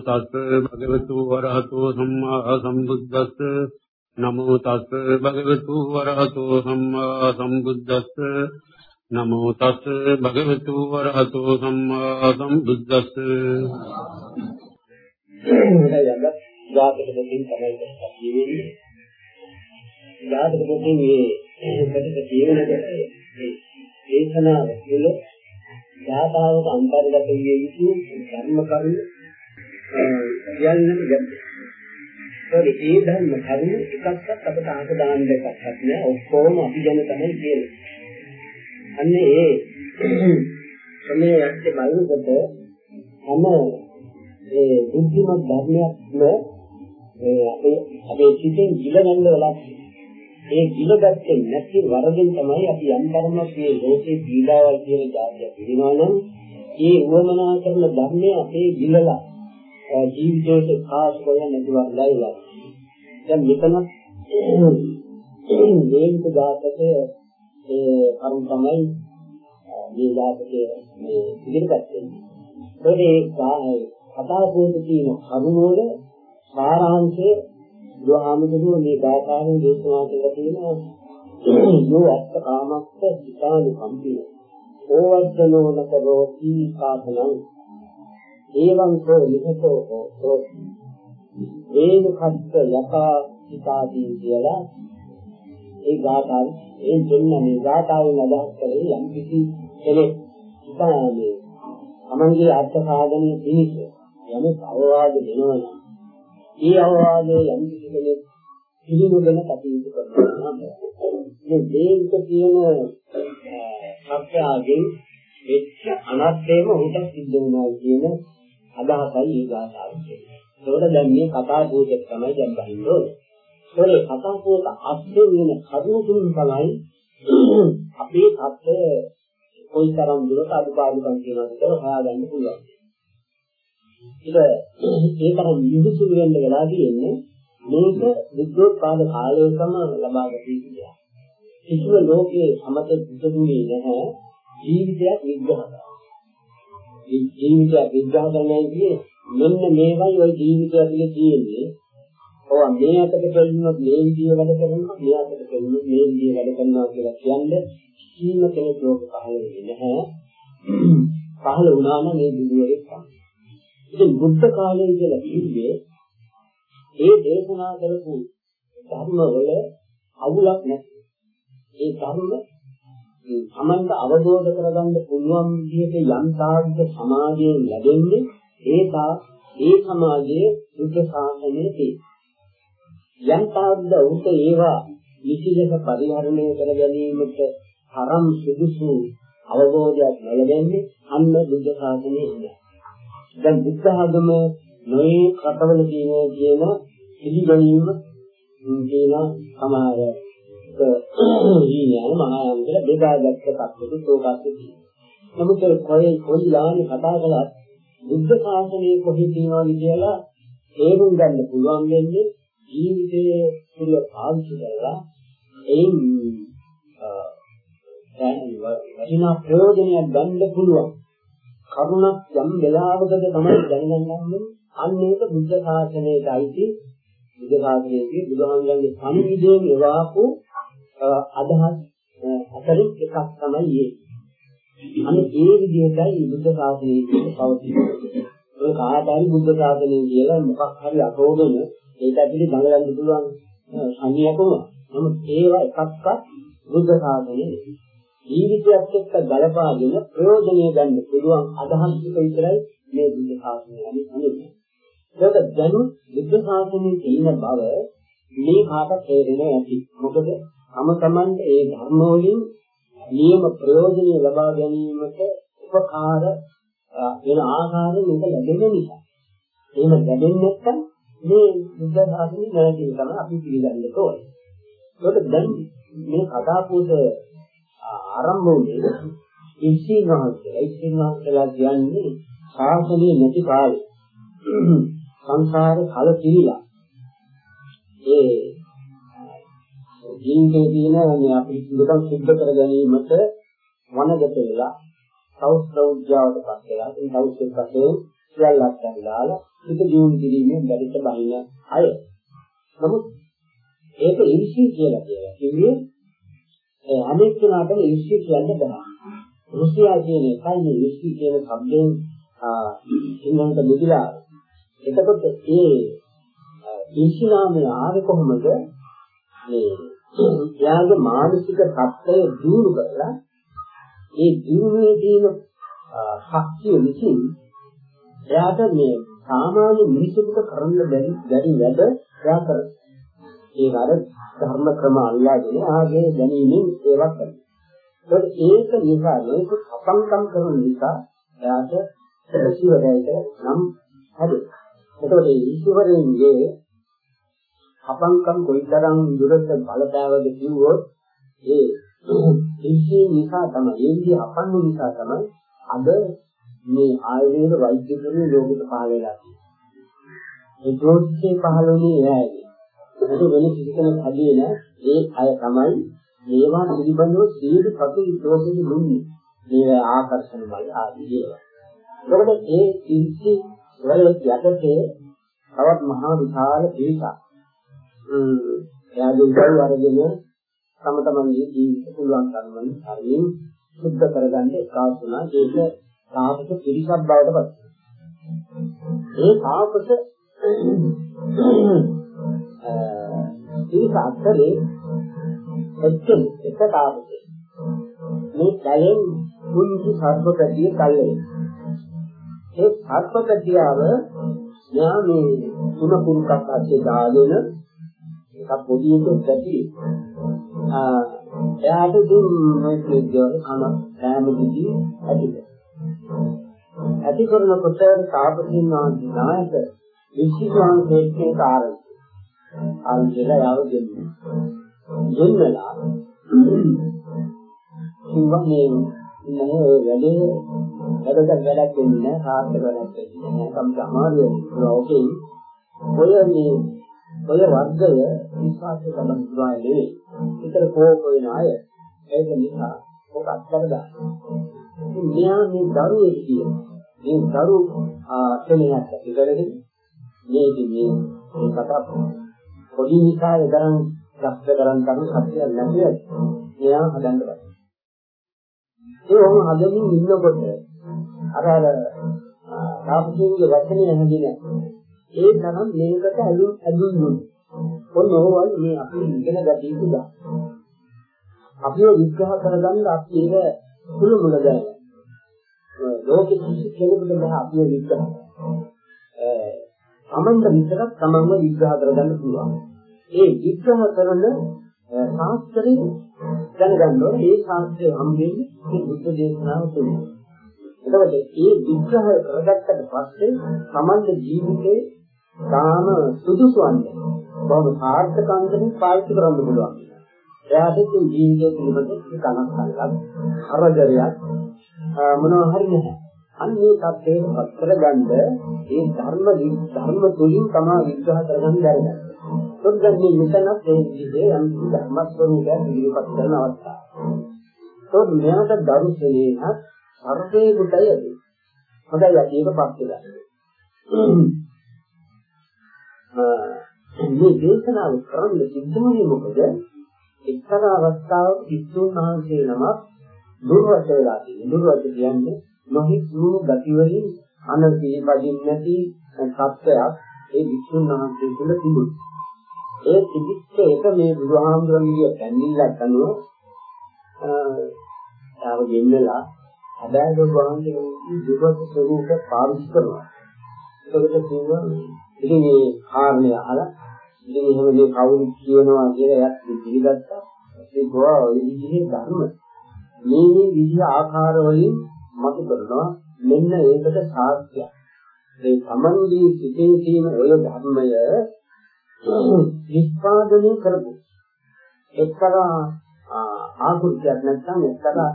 තස් භගවතු වරහතෝ සම්මා සම්බුද්දස්ස. නමෝ තස් භගවතු වරහතෝ සම්මා සම්බුද්දස්ස. නමෝ තස් භගවතු වරහතෝ සම්මා සම්බුද්දස්ස. ජාතක දෙකින් තමයි කියවෙන්නේ ජාතක දෙකින් මේ පිටක කියවෙනකොට මේ දේශනාව තුළ ධාතාවක අන්තර්ගත විය යුතු ධර්ම කරුණු කියන්නට ගැඹුරු. ඒ ධර්ම කරුණු එකක්වත් අපට අහක දාන්න එකක්වත් නෑ ඔක්කොම අපි ගැන තමයි කියන්නේ. අන්න ඒ මේ යත්තේ බලනකොට හැම ඒ බුද්ධිමත් ධර්මයක්ම අපේ අපේ සිතෙන් ගිලගන්න වෙලා ඒ ගිලගත්තේ නැති වරදින් තමයි අපි යම් තරමක් මේ ලෝකේ පීඩාවල් කියන જાතිය පිළිනවා නම් ඒ උවමනා කරන ධර්මය අපේ ගිලලා ජීවිතයට කාස් කරන්නේ නැතුව ලයිලා. දැන් මෙතන මේක දාතකේ ඒ අරුන් තමයි මේ දාතකේ මේ ඉදිරිපත් වෙන්නේ. ඒ කතා පොතේ තියෙන කරුණවල සාරාංශය බුදුහාමුදුරුවෝ මේ ගාථාවෙන් දේශනා කරලා තියෙනවා යෝ අත්ත කාමස්ස සිතානි කම්පින ඕවද්දනෝ නතරෝ කී සාධනං ඒවං කෝ නිහතෝ හෝ ඒන කත්ත යකා සිතාදී කියලා ඒ ගාථාව ඒ දෙන්න මේ ගාථාවෙන් අදහස් කරේ යම් කිසි කෙනෙක් සිතානේ තමන්ගේ අර්ථ සාධනයේ පිණිස යමෙක් අවවාද දෙනවනම් ඒ අවවාදයේ යම් කිසි කෙනෙක් පිළිගගෙන කටයුතු කරනවා මේ දේක කියන සත්‍යයෙන් වෙච්ච අනර්ථයම උන්ට සිද්ධ වෙනවා කියන අදහසයි ඒ ගාථාවේ කියන්නේ. ඒකට දැන් මේ කතා භූතයක් තමයි දැන් බහින්න ඕනේ. ඒකේ කතා භූත අස්සේ වෙන කරුණු තුන තමයි අපේ සත්‍ය කොයිතරම් දුරට අදුපාදුකම් කියනවද කියලා හොයාගන්න පුළුවන්. ඒක ඒකම විහිසුළු වෙන්න වෙලා තියෙන්නේ මේක විද්‍යෝත්පාද කාලයකම ලබාගත යුතු දෙයක්. කිසිම ලෝකයේ සමත දුදුනේ නැහැ ජීවිතයක් විග්‍රහ කරනවා. මේ ජීවිතයක් විග්‍රහ කරනවා කියන්නේ මෙන්න මේවයි ওই ජීවිතය ඇතුලේ තියෙන්නේ. ඔව් මේ අතට දෙන්නුත් මේ විදිය වැඩ කරනවා මේ අතට දෙන්නුත් මේ විදිය වැඩ කරනවා කියලා කියන්නේ කිසිම කෙනෙක් ලෝක පහළ වෙන්නේ නැහැ. පහළ වුණා නම් මේ බුදුරෙක් තමයි. ඉතින් බුද්ධ කාලය කියලා කිව්වේ ඒ දේශනා කරපු ධර්ම වල අවුලක් නැහැ. ඒ ධර්ම සමන්ත අවබෝධ කරගන්න පුළුවන් විදිහට යම් තාක්ෂ සමාජයෙන් ලැබෙන්නේ ඒ තා ඒ සමාජයේ බුද්ධ ශාසනයේ තියෙන. යම් තාක්ෂ උන්ට ඒවා විශේෂ පරිහරණය කර ගැනීමට තරම් සුදුසු අවබෝධයක් ලැබෙන්නේ අන්න බුද්ධ ශාසනයේ ඉන්නේ. දැන් බුද්ධ ආගම නොයේ රටවල තියෙන කියන පිළිගැනීම කියන සමහර ඊයන මහායාන කියලා බෙදාගත්ත කප්පෙට තෝකස්සේ තියෙනවා. නමුත් කොයි කොයි ලානේ කතා කළත් බුද්ධ ශාසනයේ කොහේ තියෙනවද කියලා තේරුම් ගන්න පුළුවන් වෙන්නේ ජීවිතයේ තුල පාවිච්චි කරලා එයින් වටිනා ප්‍රයෝජනයක් ගන්න පුළුවන්. කරුණක් යම් වෙලාවකද තමයි දැනගන්න අන්න ඒක බුද්ධ ශාසනයට අයිති බුද්ධ ශාසනයේ බුදුහාමුදුරන්ගේ සම්විදයෙන් එවාපු අදහස් අතරින් එකක් තමයි මේ. අනේ ඒ විදිහටයි බුද්ධ ශාසනයේ පවතින්නේ. ඒ කාටරි බුද්ධ ශාසනය කියලා මොකක් හරි අතෝදන ඒක ඇතුලේ දඟලන්න පුළුවන් සංයකම. නමුත් ඒවා එකක්වත් බුද්ධ ශාසනයේ ජීවිතයත් එක්ක ගලපාගෙන ප්‍රයෝජනය ගන්න පුළුවන් අදහස් ටික විතරයි මේ බුද්ධ ශාසනය අනිත් ඒක දැනුත් බුද්ධ ශාසනයේ තියෙන බව මේ කාට තේරෙන්නේ නැති. මොකද තම තමන්ට ඒ ධර්ම වලින් නියම ප්‍රයෝජනෙ ලබා ගැනීමට උපකාර වෙන ආකාරයෙන් මේක ලැබෙන නිසා. එහෙම ලැබෙන්නේ නැත්නම් මේ බුද්ධ ශාසනය නැති තමයි අපි පිළිගන්න ඕනේ. ඒකට දැන් මේ කතා පොත ආරම්භ වුණේ ඉස්සිනවහන්සේ. ඉස්සිනවහන්සේලා කියන්නේ ශාසනය නැති කාලේ. සංසාර කල කිරිලා. ඒ ජීවිතේ තියෙන මේ අපි දුකන් සිද්ධ කර ගැනීමට වනගත වෙලා සෞත්‍රෞද්‍යාවට පත් වෙලා ඒ සෞත්‍රයක් පස්සේ සියල්ලක් දැරිලාලා හිත දියුණු කිරීමෙන් බැරිට බහින අය. නමුත් ඒක ඉරිසි කියලා කියලා. කිව්වේ අනෙක් කෙනාට ඉරිසි කියන්න බෑ. රුසියා කියන එකයි මේ ඉරිසි කියන શબ્දයෙන් සිංහලට මෙදිලා. එතකොට ඒ ඉරිසි නාමය ආවේ කොහොමද? මේ එයාගේ මානසික තත්ත්වය දියුණු කරලා ඒ දියුණුවේ තියෙන ශක්තිය විසින් එයාට මේ සාමාන්‍ය මිනිසෙකුට කරන්න බැරි බැරි වැඩ එයා කරනවා. ඒක අර ධර්ම ක්‍රම අල්ලාගෙන ආගේ දැනීමෙන් ඒවක් කරනවා. ඒක නිසා මේක අපංකම් කරන නිසා එයාට සිවරයට නම් හැදේ. එතකොට මේ ඊශ්වරයෙන්ගේ අපංකම් කොයිතරම් දුරට බලපෑවද කිව්වොත් ඒ ඒ නිසා තමයි ඒ විදිහ අපන්න නිසා තමයි අද මේ ආයුර්වේද වෛද්‍ය ක්‍රමයේ ලෝකෙට පහළ වෙලා තියෙන්නේ. ඒ ප්‍රෝත්සේ පහළෝනේ එයාගේ. ඒක වෙන කිසි කෙනෙක් හදියේ නෑ. ඒ අය තමයි මේවා පිළිබඳව සියලු ප්‍රති විශ්වාසෙදි දුන්නේ. මේ ආකර්ෂණමයි ආදී ඒවා. ඒකට ඒ ඉන්සි වල යටතේ තවත් මහා විශාල පිරිසක්. එයාගේ උදව් අරගෙන තම තමන්ගේ ජීවිත පුළුවන් තරමින් හරියින් සුද්ධ කරගන්න එකාසුණා. ඒක තාපස පිරිසක් බවට පත් ඒ තාපස පිරිස අතරේ එක්කෙන එක තාපසේ මේ කලින් කුංචි සර්පකතිය කල්ලේ ඒ සර්පකතියව යා මේ තුන පුරුකක් අස්සේ දාගෙන එක පොඩි එකක් ඇති එයාට දුන්න මේ කියනවා කන සෑම දිගී ඇතිද? ඇති කරනකොට තාපසින් වහන්සේ නායක විශ්වාස දෙකේ කාරණා අන්තිලා යව දෙන්නේ. දෙන්නලා කිව්වා මේ නෑ ඔය වැඩේ වැඩකට වැඩක් වෙන්නේ නෑ සාර්ථක වැඩක් වෙන්නේ නෑ. කම් සමාධිය ලෝකේ ඔය මේ ඔය වර්ගය විශ්වාසය තමයි දුවාලේ විතර කෝක වෙන අය? ඒක නිසා ඔක අත්හැර දාන්න මෙයා මේ දරුවෙක් කියන මේ දරු ආසනයක් ඇති කරගෙන මේක මේ මේ කතා පොඩි නිකාය ගණන් රක්ත කරන් කරන සත්‍යයක් නැතිව මෙයා හදන්න බෑ. ඒ වගේම හදමින් ඉන්නකොට අර අර තාපසීගේ වචනේ හැදින ඒ තරම් මේකට ඇලු ඇදුණු ඔන්න ඕවල් මේ අපි ඉගෙන ගත යුතු දා අපිව විග්‍රහ කරගන්න අපි ඒක සුළු මුල දැන ලෝකෙ කිසි කෙනෙකුට බෑ අපිව විග්‍රහ. ඒ අමන්ද විතරක් තමන්ව විග්‍රහ කරගන්න පුළුවන්. ඒ විග්‍රහ කරන ශාස්ත්‍රය දැනගන්න ඕනේ. ඒ ශාස්ත්‍රය හම්බෙන්නේ මේ බුද්ධ දේශනාව තුළ. එතකොට මේ විග්‍රහ කරගත්තට පස්සේ සමන්ත ජීවිතේ තාම සුදුසු වන්නේ බොහොම සාර්ථක අන්දමින් පාවිච්චි කරන්න පුළුවන්. එයාට ඉතින් ජීවිතය පිළිබඳ කනක් කනක් හරදරයක් මොනවා හරි නැහැ. අන්න ඒ තත්ත්වයට පත් කරගන්න ඒ ධර්ම ධර්ම තුලින් තමයි විග්‍රහ කරගන්න බැහැ. සොද්දන් මේ මෙතනත් ඒ විදිහේ යම් ධර්ම ස්වરૂපයක් ඉදිරිපත් කරන අවස්ථාව. තොත් මෙයාට දරුසලේන සර්වේ කොටය ඇති. හොඳයි අපි ඒක පස්සේ ගන්න. මේ දේශනාව කරන්න සිද්ධුනේ මොකද? එක්තරා අවස්ථාවක විසුණු මහන්සිය නමක් දුර්වච වෙලා තියෙනවා. දුර්වච කියන්නේ නොහිතුණු ගති වලින් අනසී පදින් නැති සත්‍යයක් ඒ විසුණු මහන්සිය තුළ තිබුණා. ඒ තිබිච්ච එක මේ බුදුහාමුදුරන්ගේ පැමිණිල්ලක් අනුව ආව ගෙන්නලා හැබැයි බුදුහාමුදුරන්ගේ දුර්වච ස්වરૂප පාවිච්චි කරනවා. ඒකට කියනවා ඉතින් මේ කාරණේ අහලා ඉතින් එහෙම මේ කවුරු කියනවා කියලා එයාත් පිළිගත්තා. ඒ ගෝවා ඔය විදිහේ ධර්ම මේ මේ විදිහ ආකාර වලින් මතු කරනවා මෙන්න ඒකට සාක්ෂියක්. මේ සමන්දී සිටේ තියෙන ඔය ධර්මය නිෂ්පාදනය කරපු එක්තරා ආකෘතියක් නැත්නම් එක්තරා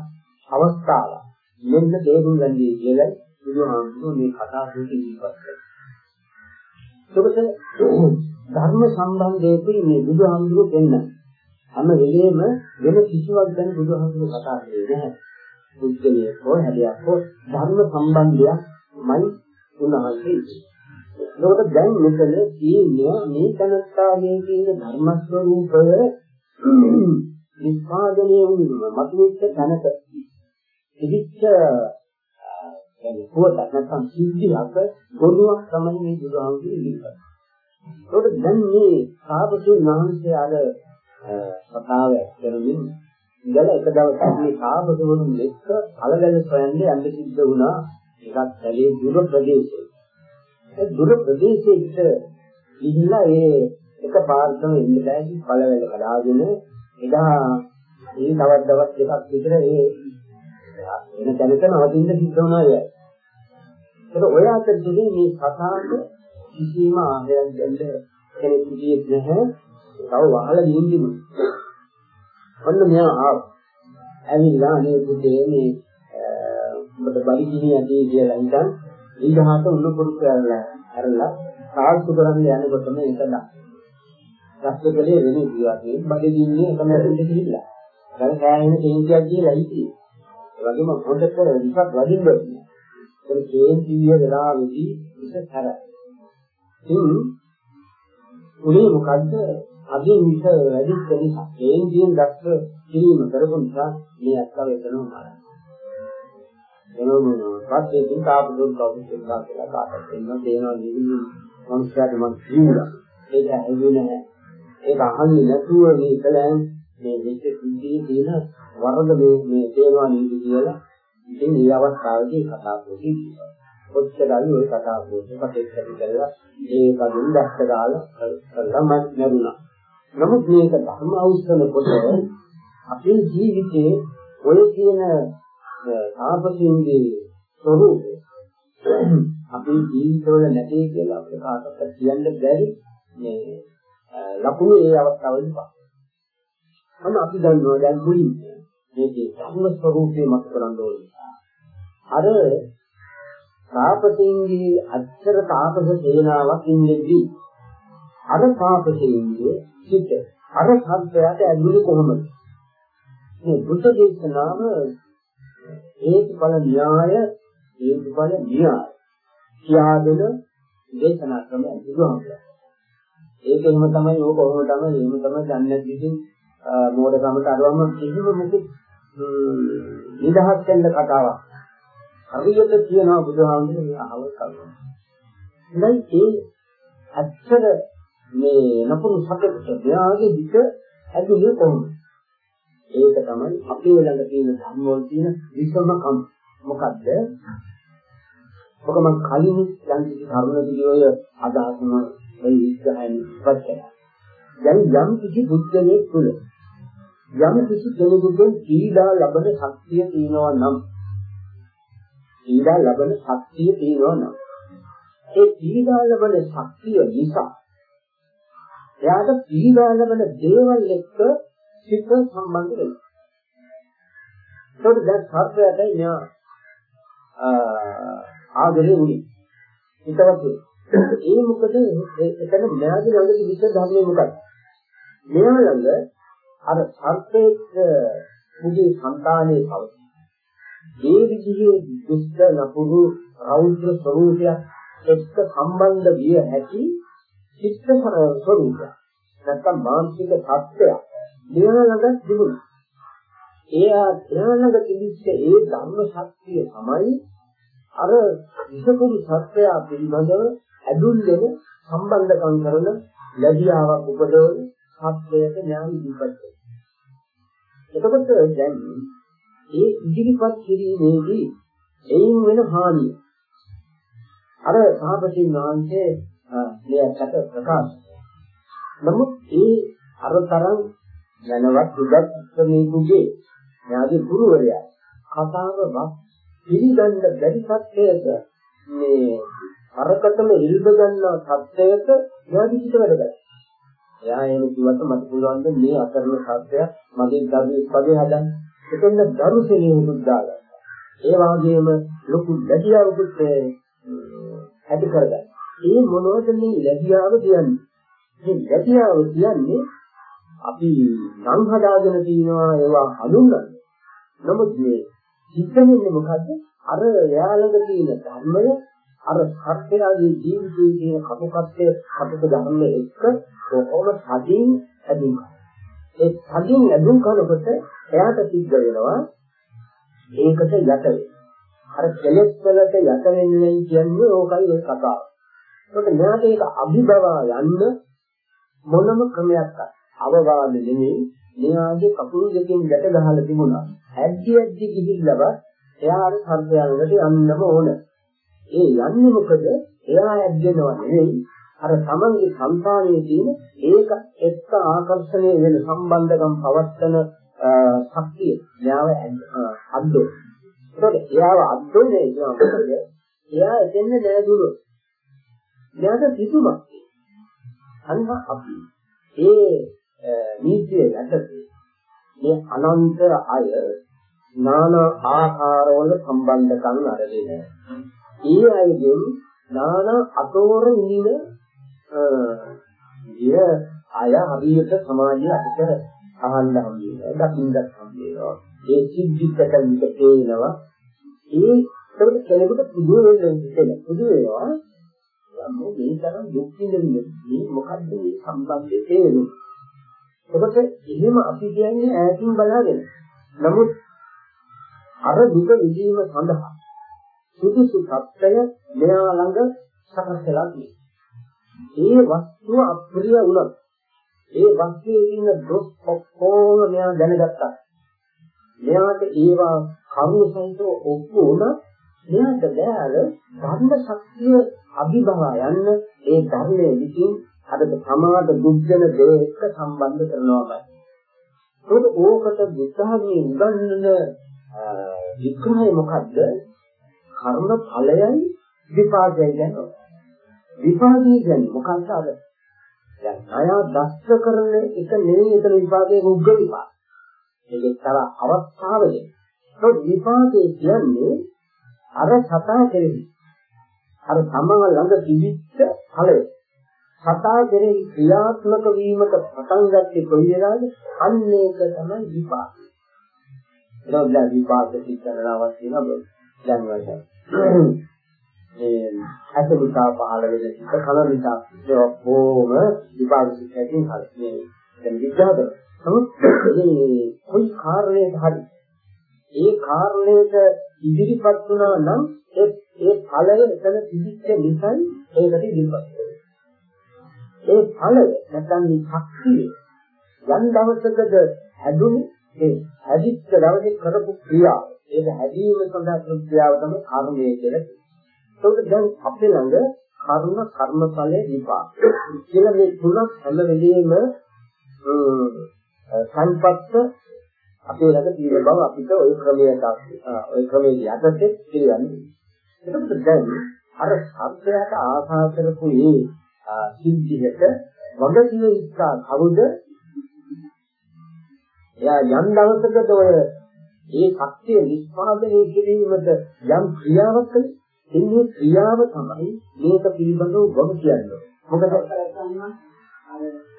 අවස්ථාවක්. මෙන්න තේරුම් ගන්නේ කියලා බුදුහාමුදුරුවෝ මේ කතා දෙකේ ඉවත් කරනවා. ධර්ම සම්බන්ධයෙන් මේ බුදුහාමුදුරුවෝ දෙන්න හැම වෙලේම වෙන කිසිවක් ගැන බුදුහාමුදුරුවෝ කතා කරන්නේ නැහැ. බුද්ධලියක හෝ හැඩයක් හෝ ධර්ම සම්බන්ධයක්මයි උන්වහන්සේ ඒකට දැන් මෙතන තියෙන්නේ මේ තනත්තාගේ කියන ධර්ම ස්වરૂපය නිස්පාදනය වුණා මතුවෙච්ච තැනක ඉදිච්ච හොතක් නැත්නම් සිද්ධියක් ගොනුවක් තමයි මේ බුදුහාමුදුරුවෝ ඉන්නේ. ඒකට දැන් මේ සාපතුන් වහන්සේ අර කතාව කරමින් ඉඳලා එක දවසක් මේ කාමදෝණු එක්ක අලගල සොයන්නේ යන්න සිද්ධ වුණා. එකක් ඇලේ දුර ප්‍රදේශේ. ඒ දුර ප්‍රදේශෙට ඉන්න ඒ එක පාර්තම එන්න බැරි පළවැල කඩාගෙන එදා ඒ තවත් දවස් දෙකක් විතර ඒ එන දැනට නවතින්න සිද්ධ වුණා කියලා. ඒක ඔය අතරතුරේ මේ කතාවට කිසිම ආහාරයක් දෙන්න කෙනෙක් කිව්වේ නැහැ. තව වහලා ගිහින්දිමු. ඔන්න මෙයා ආව. ඇවිල්ලා අනේ පුතේ මේ ඔබට බඩ කිනි ඇති කියලා හිතන් ඊගහට උණු පුරුක් කරලා අරලා සාල්සු කරන්න යනකොටම එතන රස්තකලේ වෙන විදියට බඩ දින්නේ එකම ඇතුලට ගිහිල්ලා. දැන් කෑගෙන කේන්තියක් කියලා හිටියේ. ඒ වගේම හොඳට විසක් වදින්න බෑ. ඒ කේන්තිය දරාවිදි විස කර. ඉතින් උනේ මොකද්ද? අදින් විස වැඩිච්ච නිසා කේන්තියෙන් දැක්ක කිරීම කරපු නිසා මේ අත්කව එතනම මාරයි. එනම පස්සේ තින් කාපුදුන් කවුරුත් එක්කා කියලා කාටත් එන්න දේනවා නිවිලි මනුස්සයාට මං කියුණා. ඒක ඇහුවේ නැහැ. ඒක අහන්නේ නැතුව මේ කලයන් මේ දෙක සිද්ධියේ තියෙන වරද මේ මේ තේනවා නේද කියලා ඉතින් මේ අවස්ථාවේදී කතා පොතේ ඔච්චරයි ওই කතා පොතේ කටේ කරලා ඒ වගේ දැක්ක ගාලා කරලා මම නරුණා. නමුත් මේක ධර්ම අවශ්‍යන කොට අපේ ජීවිතේ ඔය කියන තාපසින්ගේ ස්වરૂපය අපේ ජීවිතවල නැtei කියලා අපිට කාටවත් කියන්න බැරි මේ ලකුණු ඒ අවස්ථාවේදී පාස්. මම අපි දන්නවා දැන් මුලින්ම මේකේ ධර්ම ස්වરૂපේ මත කරන්න ඕනේ. අර තාපසින්ගේ අච්චර තාපස සේනාවක් ඉන්නේදී අර තාපසින්ගේ සිට අර සත්‍යයට ඇදුනේ කොහොමද? මේ බුද්ධ දේශනාව හේතුඵල න්‍යාය හේතුඵල න්‍යාය කියාදෙන දේශනා ක්‍රමය බුදුහාමුදුරුවෝ. ඒකෙම තමයි ඕක කොහොම තමයි එහෙම තමයි දන්නේ ඉතින් මෝඩකමට අරවම කිසිම මොකද නිදහස් වෙන්න කතාවක්. හරියට කියනවා බුදුහාමුදුරුවෝ මේ අහවල් කරුණ. ඉතින් ඒ අච්චර මේ නපුරු සකෙට මෙයාගේ දික ඇදුනේ කොහොමද? ඒක තමයි අපේ ළඟ තියෙන ධර්ම වල තියෙන විසමකම්. මොකද්ද? ඔක මම කලින් යම් කිසි කරුණකදී ඔය අදහසම ඔය විග්‍රහයෙන් ඉවත් දැන් යම් කිසි බුද්ධලේ තුල යම් කිසි කෙනෙකුගෙන් පීඩා ලබන ශක්තිය තියෙනවා නම් පීඩා ලබන ශක්තිය තියෙනවා නම් ඒ පීඩා ලබන ශක්තිය නිසා එයාට පීඩා ලබන දේවල් එක්ක සිත සම්බන්ධ වෙනවා. ඒකට දැන් සත්‍යයට න්යා ආදරේ උනි. හිතවත් ඒ මොකද එතන මෙයාගේ ළඟ තිබිච්ච ධර්මය මොකක්ද? මෙයා ළඟ අර සර්පේක මුගේ సంతානයේ පවතී. ඒ විදිහේ දුෂ්ට නපුරු රෞද්‍ර ස්වરૂපයක් එක්ක සම්බන්ධ විය හැකි චිත්ත ස්වરૂපයක්. නැත්නම් මානසික தත්ත්වයක්. ධ්‍යානගත තිබුණා. ඒ ධ්‍යානගත තිබිච්ච ඒ ධර්ම ශක්තිය තමයි අර විසකුරු සත්‍යය පිළිබඳව ඇදුල්ලෙන සම්බන්ධකම් කරන ලැබියාවක් උපදවන සත්‍යයට ඥාන දීපත් එතකොට දැන් ඒ ඉදිරිපත් කිරීමේදී එයින් වෙන හානිය අර සාපතින් වහන්සේ මෙයට ප්‍රකාශ නමුත් ඒ අරතරන් දැනවත් උදත් ක්‍රමයකගේ එයාගේ ගුරුවරයා කතාව වත් පිළිගන්න බැරි සත්‍යයක මේ අරකටම ඉල්බ ගන්නා සත්‍යයක එයාගේ පිට වැඩ කරා. එයා එහෙම කිව්වට මට පුළුවන් ද මේ අකරණ සත්‍යය මගේ දරුවෙක් වගේ හදන්න. එතෙන්ද දරුසෙනේ උද්දාගන්න. ඒ වගේම ලොකු ලැබියාවකුත් ඇති කරගන්න. ඒ මොනවද මේ ලැබියාව කියන්නේ? මේ ලැබියාව කියන්නේ අපි නම් හදාගෙන තියෙනවා ඒවා හඳුන්වන්න. නමුත් මේ සිද්ධෙන්නේ මොකද්ද? අර එයාලඟ තියෙන ධර්මය අර සත්‍යයේ ජීවිතයේ තියෙන කපකත්වයේ කපක ධර්ම එක්ක කොහොම සදින් ඇදුම් ඒ සදින් ඇදුම් කරනකොට එයාට සිද්ධ වෙනවා ඒකට යට වෙනවා. අර කෙලෙස් වලට යට වෙන්නේ කියන්නේ ඕකයි ඔය කතාව. ඒකට මෙයාට ඒක අභිබවා යන්න මොනම ක්‍රමයක් නැහැ. අවවාද නෙමෙයි මෙයාගේ කකුල් දෙකෙන් ගැට ගහලා තිබුණා. ඇද්දි ඇද්දි ගිහිල්ලව එයාට සර්පයන්කට යන්නම ඕන. ඒ යන්නේ මොකද? එයා ඇද්දෙනව නෙමෙයි අර තමන්ගේ సంతානයේ තියෙන ඒක එක්ක ආකර්ෂණය වෙන සම්බන්ධකම් පවත්තන ශක්තිය මෙයාව අද්දෝ. ඒකට එයාව අද්දෝනේ කියන්නේ එයා එතෙන්න නෑදුනොත් මෙයාට සිතුමක් අන්න අපි ඒ නීතිය යටතේ මේ අනන්ත අය නානා ආකාරවල සම්බන්ධකම් අරගෙන ඒ අයගෙන් නානා අතෝර ඉන්න ය අය හරියට සමාජයේ අපිට අහන්න හම්බෙනවා දකින්නත් හම්බෙනවා ඒ සිද්ධිකට විතර පේනවා. ඒ ඒකට කෙනෙකුට පුදු වෙන්නේ පුදු වෙනවා. යම්ෝ මේ තරම් දුක් විඳින්නේ මේ මොකද්ද මේ සම්බන්ධයේ තේරුම එතකොට එහෙම අපි කියන්නේ ඈතින් බලාගෙන. නමුත් අර දුක විඳීම සඳහා සුදුසු තත්ත්වය මෙයා ළඟ සකස් වෙලා තියෙනවා. ඒ වස්තුව අප්‍රිය වුණත් ඒ වස්තුවේ ඉන්න දොස් ඔක්කොම මෙයා දැනගත්තා. මෙයාට ඒවා කරුණු සහිතව ඔප්පු වුණා. මෙයාට බෑර ධර්ම ශක්තිය අභිභවා යන්න ඒ ධර්මයේ විසින් අර සමාද දුක්ජන දේ එක්ක සම්බන්ධ කරනවාමයි. ඒක ඕකට විස්තරයෙන් උගන්වන විග්‍රහය මොකද්ද? කර්ම ඵලයයි විපාකයයි කියනවා. විපාකය කියන්නේ මොකක්ද අර? දැන් අය දස්ස කරන එක නෙවෙයි එතන විපාකයේ උග්ග විපාක. මේක එක්තරා අවස්ථාවකදී. ඒ විපාකයේ කියන්නේ අර සතා කෙරෙහි. අර තමම ළඟ තිබිච්ච ඵලය. සතා කෙරෙහි ක්‍රියාත්මක වීමට පටන් ගත්තේ කොයි වෙලාවද? අන්න ඒක තමයි විපාක. ඒක දැන් විපාක සිද්ධාරාවක් තියෙනවා. දැන් වගේ. මේ අසලිකා පහළ වෙන සිත කල නිසා ඒ ඔක්කොම විපාක සිද්ධාකින් හරි. මේ දැන් විද්‍යාවද නමුත් මේ කොයි කාරණයක හරි ඒ කාරණයට ඉදිරිපත් වුණා නම් ඒ ඒ ඵලය එතන තිබිච්ච නිසායි ඒකට ඉදිරිපත් ඒ ඵලය නැත්නම් මේ ශක්තිය යම් දවසකද හැදුනේ ඒ හැදිච්ච දවසේ කරපු ක්‍රියාව ඒක හැදීම සඳහා කරපු ක්‍රියාව තමයි කර්මය කියලා ඒකට දැන් අපේ ළඟ කර්ම කර්මඵලයේ විපාක කියලා මේ තුනක් හැම වෙලෙම සංපත්ත අපේ ළඟ තියෙන බව අපිට ওই ක්‍රමයට ওই ක්‍රමයේ යටතේ පිළිගන්නේ. එතකොට දැන් අර සත්‍යයට ආශා කරපු මේ සිද්ධියට වගකිය ඉස්සා කවුද? එයා යම් දවසකද ඔය ඒ සත්‍ය නිස්පාදනය කිරීමට යම් ක්‍රියාවක් කළේ. එන්නේ ක්‍රියාව තමයි මේක පිළිබඳව ගොම කියන්නේ. මොකද අර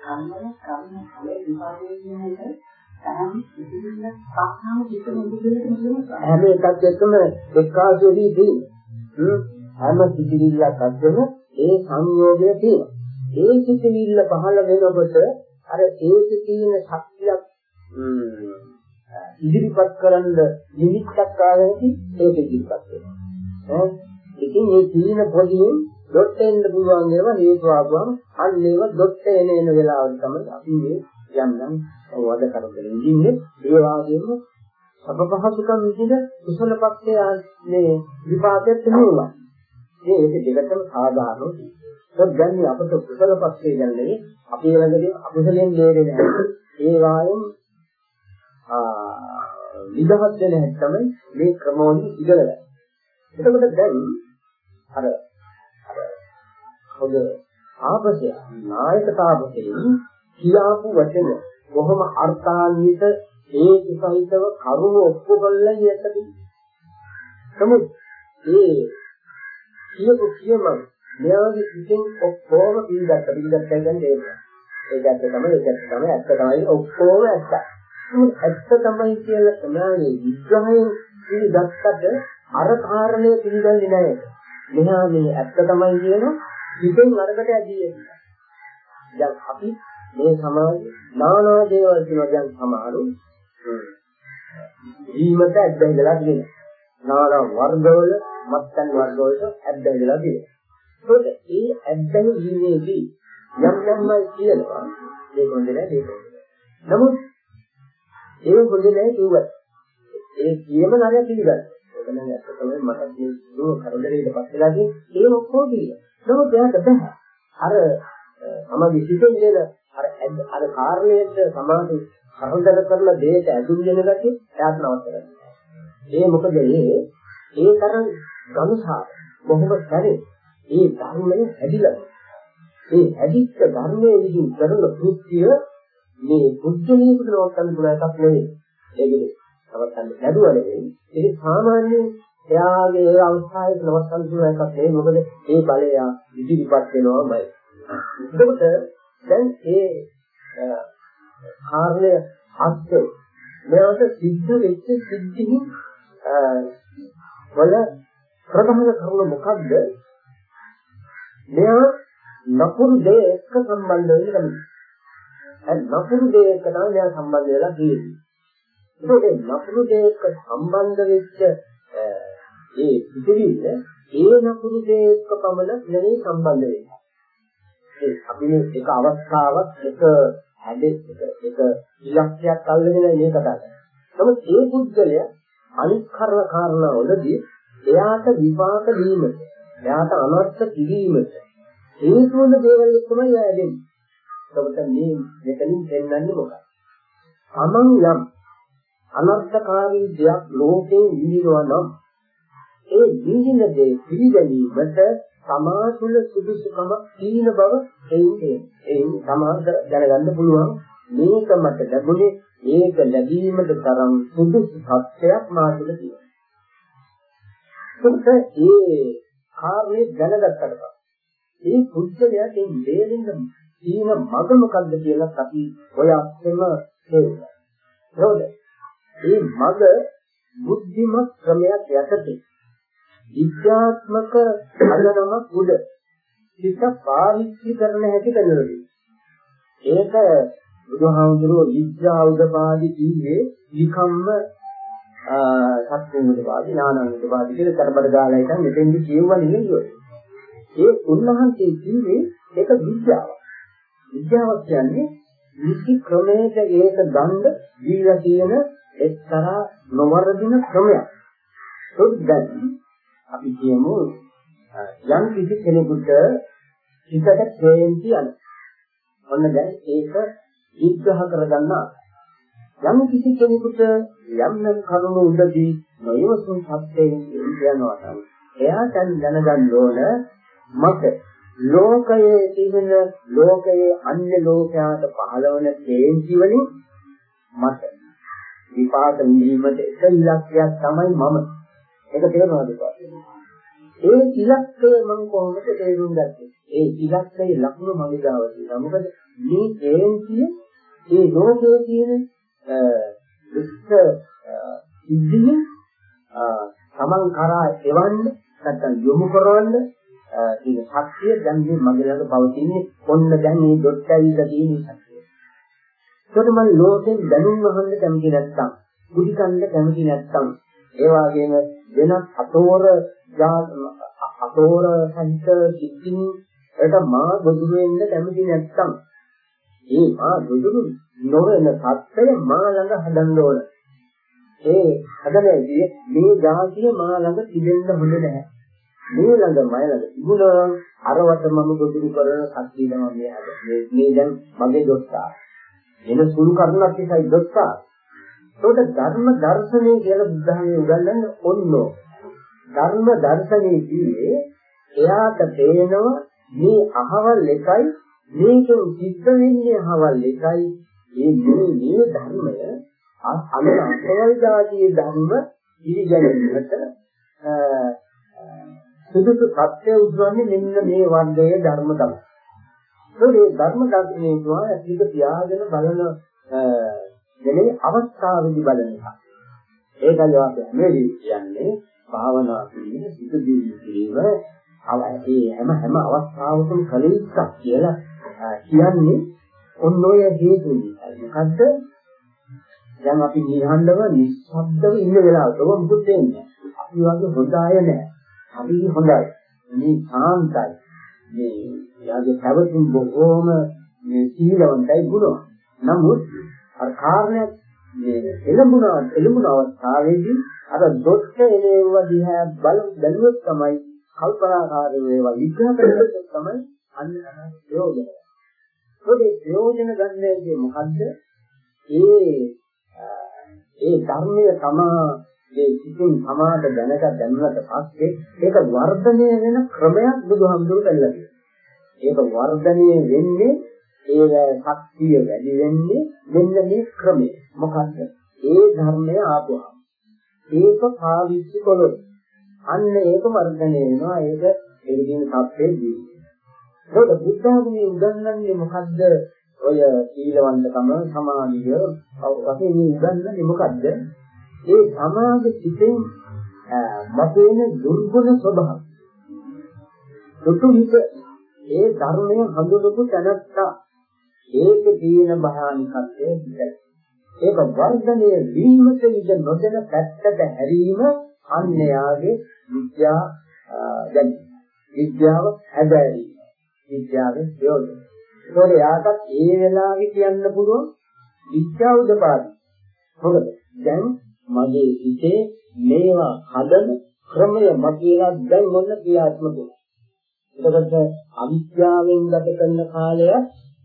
කර්මන කර්ම ඵලයේ විපාකයේ කියන එක හැම එකක් එක්කම එක්කාසෙදී තියෙනවා. හැම සිතිවිල්ලක් අතර ඒ සංයෝගය තියෙනවා. ඒ සිතිවිල්ල පහළ වෙනකොට අර ඒ සිතින ශක්තියක් ඉදිරිපත් කරන්න නිමිත්තක් ආවෙති ඒක ඉදිරිපත් වෙනවා. ඉතින් මේ තීන පොදියෙන් ඩොට් එන්න පුළුවන් ඒවා හේතු ආවම අන්න ඒවා ඩොට් එන එන වෙලාවට තමයි අපි මේ යම් යම් වද කරගෙන ඉන්නේ ඒ වගේම සබ පහසුකම් විදිහට කුසල පක්ෂය මේ විපාකයක් නෙවෙයි. මේ ඒක දෙකටම සාධාරණව තියෙනවා. දැන් මේ අපිට කුසල පක්ෂය කියන්නේ අපේ ළඟදී අකුසලෙන් දෙන්නේ නැහැ. ඒ වායම් නිදහස් වෙන හැටි තමයි මේ ක්‍රමවලින් ඉගෙන ගන්න. එතකොට දැන් අර අර හොඳ ආපසය නායක තාපසයෙන් කියාපු වචන කොහොම අර්ථාන්විත ඒ සහිතව කරුණ ඔප්පු කළා යැත්තද නමුත් ඒ කියපු කියම මෙයාගේ සිතෙන් ඔක්කොම පිළිගත්ත පිළිගත්ත කියන්නේ ඒක. ඒකත් තමයි ඒකත් තමයි ඇත්ත තමයි ඔක්කොම ඇත්ත. ඇත්ත තමයි කියලා තමයි විග්‍රහයෙන් පිළිගත්තට අර කාරණය පිළිගන්නේ නැහැ. මෙහා මේ ඇත්ත තමයි කියන හිතෙන් අරකට ඇදී දැන් අපි මේ සමාජයේ নানা දේවල් කියන දැන් සමහරු ජීවිත ඇද්දලා තියෙනවා. නානා වර්ගවල මත්යන් වර්ගවලට ඇද්දලා තියෙනවා. ඒකට ඒ ඇද්දන ජීවිතේදී යම් යම්මයි කියනවා ඒක හොඳ නෑ ඒක හොඳ නෑ. නමුත් ඒ හොඳ නෑ කිව්වත් ඒ කියම නරය පිළිගන්න. ඒක නම් ඇත්ත තමයි මට මේ දුර කරදරේට පස්සෙලාදී ඒ ඔක්කොම පිළිගන්න. නමුත් එයාට බෑ. අර තමයි සිතේ ඉන්න අර අර කාරණයට සමාන කරදර කරන දෙයට ඇදුම් වෙන ගැටි එයාට නවත්තන්න. ඒ මොකද ඒ ඒ තරම් ගනුසාර බොහොම සැරේ ඒ ධර්මයේ හැදිලා ඒ හැදිච්ච ධර්මයේ විසින් කරන කෘත්‍ය මේ පුද්ගලයෙකුට නවත්තන්න පුළුවන් එකක් නෙවෙයි. ඒකනේ නවත්තන්න ලැබුවා නෙවෙයි. ඒක සාමාන්‍යයෙන් එයාගේ ඒ අවස්ථාවේ නවත්තන්න පුළුවන් එකක් නෙවෙයි. මොකද ඒ බලය ඉදිරිපත් වෙනවාමයි. එතකොට දැන් ඒ කාර්ය අත්‍ය මෙයාට සිද්ධ වෙච්ච සිද්ධින් වල ප්‍රධාන කරුණ මොකද්ද? මෙයා නපුරු දේ එක්ක සම්බන්ධ වෙන්නේ ඒ නපුරු දේ එක්ක තමයි මෙයා සම්බන්ධ වෙලා තියෙන්නේ. ඒකේ නපුරු දේ එක්ක සම්බන්ධ වෙච්ච ඒ ඉතිරිද ඒ නපුරු දේ එක්ක පමණ නෙවෙයි සම්බන්ධ වෙන්නේ. ඒ අපි මේ එක අවස්ථාවක් එක හැදෙ එක එක ඉලක්කයක් අල්ලගෙන මේ කතා කරන්නේ. නමුත් ඒ පුද්ගලයා අනිත් කරන කාරණාවලදී එයාට විපාක දීමට, එයාට අනර්ථ කිරීමට හේතු වෙන දේවල් තමයි එයා දෙන්නේ. එතකොට මේ මෙතනින් දෙන්නන්නේ මොකක්ද? තමන් යම් අනර්ථකාරී දෙයක් ලෝකේ විඳිනවා නම් ඒ විඳින දේ පිළිගැනීමට තමා තුළ සුදුසුකම තීන බව එන්නේ. එයින් තමාට දැනගන්න පුළුවන් මේක මට ලැබුණේ ඒක ලැබීමට තරම් සුදුසු සත්‍යයක් මා තුළ තියෙනවා. ඒකට ඒ කාර්යය දැනගත්තට පස්සේ ඒ පුද්ගලයා මේ දෙලින්ද තියෙන මඟ මොකක්ද කියලා අපි ඔය අස්සෙම හේතුවා. නේද? මේ මඟ බුද්ධිමත් ක්‍රමයක් යටතේ විද්‍යාත්මක අදනමක් උඩ සිත පාවිච්චි කරන හැටි දැනගන්න. ඒක බුදුහාමුදුරුවෝ විද්‍යා උදපාදි කීවේ විකම්ම සත්‍යං උදපාදි ඥානං උදපාදි කියලා කරබඩ ගාලා ඉතින් මෙතෙන්දි කියුවා නෙවෙයි ඔය. ඒ උන්වහන්සේ කිව්වේ ඒක විද්‍යාවක්. විද්‍යාවක් කියන්නේ නිසි ක්‍රමයක ඒක ගන්න දීලා තියෙන එක්තරා නොවරදින ක්‍රමයක්. ඒක දැන් අපි කියමු යම් කිසි කෙනෙකුට හිතට ක්ලේන්ති යන. ඔන්න දැන් ඒක විග්‍රහ කරගන්න යම් කිසි කෙනෙකුට යම් යම් කරුණු උඩදී නොයවසුන් සත්‍යයෙන් කියනවා නම් එයා දැන් දැනගන්න ඕන මට ලෝකයේ තිබෙන ලෝකයේ අන්‍ය ලෝකයාට පහළවන ක්ලේන්ති වලින් මට විපාක නිවීමට එක ඉලක්කයක් තමයි මම ඒක තේරෙනවද ඒ ඉලක්කය මම කොහොමද තේරුම් ගත්තේ? ඒ ඉලක්කයේ ලකුණු මගේ ගාව තියෙනවා. මොකද මේ කේන්තිය ඒ ලෝකයේ තියෙන දුෂ්ට සිද්ධිය තමන් කරා එවන්න නැත්නම් යොමු කරවන්න ඒ ශක්තිය දැන් මේ මගේ ළඟ පවතින්නේ ඔන්න දැන් මේ දොට්ට ඇවිල්ලා තියෙන ශක්තිය. ඒකට මම ලෝකෙන් දැනුම් අහන්න කැමති නැත්නම්, බුද්ධ කන්න කැමති නැත්නම්, ඒ වගේම වෙනත් අතෝර අතෝර සහිත සිද්ධින් එකට මා ගොදුරු වෙන්න කැමති නැත්නම් ඒ මා ගොදුරු නොවන සත්‍යය මා ළඟ හදන්න ඕන. ඒ හදනදී මේ જાතිය මා ළඟ තිබෙන්න හොඳ නැහැ. මේ ළඟ මම ළඟ තිබුණා අරවට මම ගොදුරු කරන සත්‍යය තමයි මේ හද. මේ මේ දැන් මගේ දොස්සා. එන සුළු කරුණක් එකයි දොස්සා. ඒකට ධර්ම දර්ශනය කියලා බුද්ධහමී උගන්වන්නේ ඔන්නෝ. ධර්ම දර්ශනයේ කියේ එයාට තේනවා මේ අහවල් එකයි මේකෙන් සිද්ධ වෙන්නේ අහවල් එකයි මේ මේ මේ ධර්මය අන්න අසවල් જાතියේ ධර්ම පිළිගැනීමට සුදුසු සත්‍ය උද්වන්නේ මෙන්න මේ වර්ගයේ ධර්ම තමයි. ඒ ධර්ම දර්ශනයේ තුවා ඇතුළත තියාගෙන බලන දෙලේ අවස්ථාවේදී බලන එක. ඒකයි වාක්‍ය මේ කියන්නේ භාවනා කිරීම සිත දියුණු කිරීම ඒ හැම හැම අවස්ථාවකම කළ යුත්තක් කියලා කියන්නේ ඔන්න ඔය හේතු නිසා. මොකද්ද? දැන් අපි නිහඬව නිස්සබ්දව ඉන්න වෙලාවට ඔබ මුකුත් දෙන්නේ අපි වගේ හොඳ අය නෑ. අපි හොඳයි. මේ සාන්තයි. මේ යාගේ පැවතුම් බොහෝම මේ සීලවන්තයි ගුණවත්. නමුත් අර කාරණයක් මේ එළඹුණා එළඹුණ අවස්ථාවේදී අර දොස්ත එනේව දිහා බල බැලුවොත් තමයි කල්පනාකාරී වේවා විග්‍රහ කරනකොට තමයි අන්න ප්‍රයෝජන. ඒකේ ප්‍රයෝජන ගන්නදී මොකද්ද? ඒ ඒ ධර්මයේ තමා ඒ සිතින් සමාද දැනග දැනුණට පස්සේ ඒක වර්ධනය වෙන ක්‍රමයක් බුදුහාමුදුරු දෙල්ලා ඒක වර්ධනය වෙන්නේ ඒ ශක්තිය වැඩි වෙන්නේ මෙන්න මේ ක්‍රමය. මොකද්ද? ඒ ධර්මය ආපුවා. ඒක පාවිච්චි කළොත් අන්න ඒක වර්ධනය වෙනවා. ඒක ඒ කියන සත්‍යයේ ජීවිතය. ඒක බුද්ධ ආගමේ උගන්වන්නේ මොකද්ද? ඔය සීලවන්තකම සමාධිය වශයෙන් උගන්වන්නේ මොකද්ද? ඒ සමාධි සිතෙන් මතේන දුර්ගුණ ස්වභාව. සුතුහිත ඒ ධර්මය හඳුනපු තැනත්තා ඒකේ තියෙන භයානිකත්වය විතරයි. ඒක වර්ධනය වීමට ඉඩ නොදෙන පැත්තට හැරීම අන්‍යයාගේ විද්‍යා දැන් විද්‍යාව හැදෑරීම. විද්‍යාවේ ප්‍රයෝජන. ඒකෝට යාටත් ඒ වෙලාවේ කියන්න පුළුවන් විද්‍යාව උදපාදි. මොකද දැන් මගේ හිතේ මේවා හදන ක්‍රමය මගේලා දැන් මොන ක්‍රියාත්මක වෙනවා. එතකොට අවිද්‍යාවෙන් ගත කරන කාලය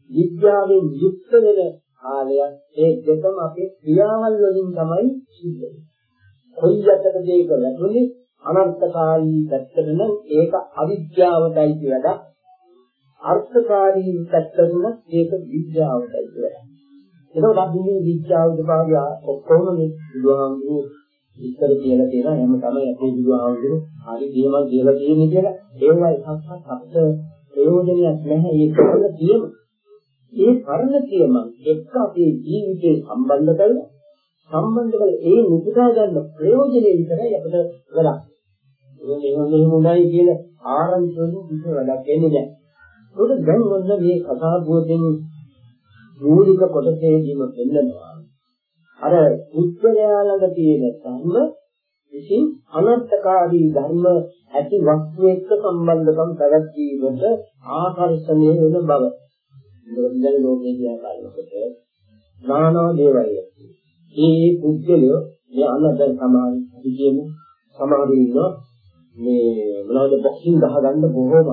විද්‍යාවෙන් යුක්ත වෙන කාලයක් ඒ දෙකම අපේ ක්‍රියාවල් වලින් තමයි සිද්ධ වෙන්නේ. කොයි යටද ඒක වැටුනේ අනර්ථකාරී පැත්තට නම් ඒක අවිද්‍යාවටයි කියලා. අර්ථකාරී පැත්තට නම් ඒක විද්‍යාවටයි කියලා. එතකොට අපි මේ විද්‍යාව උදපාගය ඔක්කොම මේ බුදුහාමුදුරුවෝ ඉස්සර කියලා තියෙන හැම තමයි අපේ බුදුහාමුදුරුවෝ හරි දේවල් කියලා තියෙන්නේ කියලා ඒවා එකක්වත් අපිට ප්‍රයෝජනයක් නැහැ ඒ කරන තියෙන. ඒ කරන කියමන් එක්ක අපේ ජීවිතේ සම්බන්ධ කරලා සම්බන්ධ කරලා ඒ නිපුතා ගන්න ප්‍රයෝජනෙ විතරයි අපිට වැඩක්. ඒක මෙහෙම මෙහෙම උනායි කියන ආරම්භ වලින් කිසි වැඩක් එන්නේ නැහැ. ඒකට දැන් ඔන්න මේ කතාවුවෙන් මූලික කොටසේදීම පෙන්නනවා. අර උත්තරයා ළඟ තියෙන ධර්ම විසින් අනර්ථකාරී ධර්ම ඇති වස්තු එක්ක සම්බන්ධකම් පැවැත්වීමට ආකර්ෂණය වෙන බව. මොකද දැන් ලෝකේ කියන කාලෙකට නානා දේවල් ඒ පුද්ගලයෝ මේ අනදර සමාන අපි කියමු සමහරු ඉන්නවා මේ මොනවද බොක්සිං ගහගන්න බොහෝම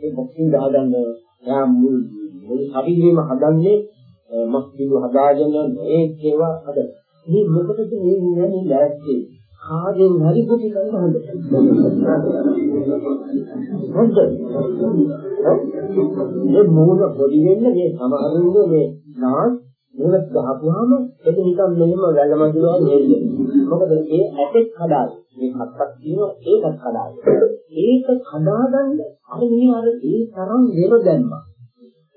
ඒ බොක්සිං ගහගන්න යා මුල් මුළු ශරීරෙම හදන්නේ මස් පිළි හදාගෙන මේක ඒවා හදන. මේ මොකටද මේ නියමයි ලෑස්ති. කාගෙන් හරි කුටි කරන හොඳ. හොඳ. මේ මූල පොඩි වෙන්න මේ සමහරුන්ගේ මේ නාස් මේවත් ගහපුවාම ඒක නිකන් මෙහෙම වැලමඳුනවා නෙල්ල. මොකද ඒ ඇටෙක් හදාගන්න. මේ හත්තක් තියෙනවා ඒකත් හදාගන්න. ඒක හදාගන්න අර මේ අර ඒ තරම් වෙර දැම්මා.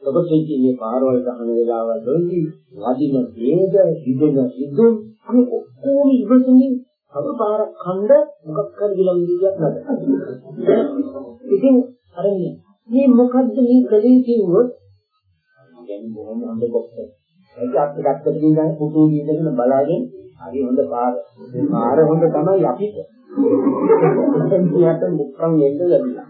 ඔබ කියන්නේ පාරවල් ගහන වෙලාවල් වලදී වදින වේග, හිදෙන හිදුම් මේ ඔක්කොම ඉවසමින් තව පාරක් ඛණ්ඩ මොකක් කර ගිලන් ගියක් නැද. ඉතින් අර මේ මොකද්ද මේ කලේ කිව්වොත් දැන් බොහොම හොඳ කොක්ක. ඒක අපි දැක්කද කියන්නේ පුතු දීගෙන බලාගෙන හරි හොඳ පාර. පාර හොඳ තමයි අපිට. එතෙන් කියට මුක්කම් එන්න ලැබිලා.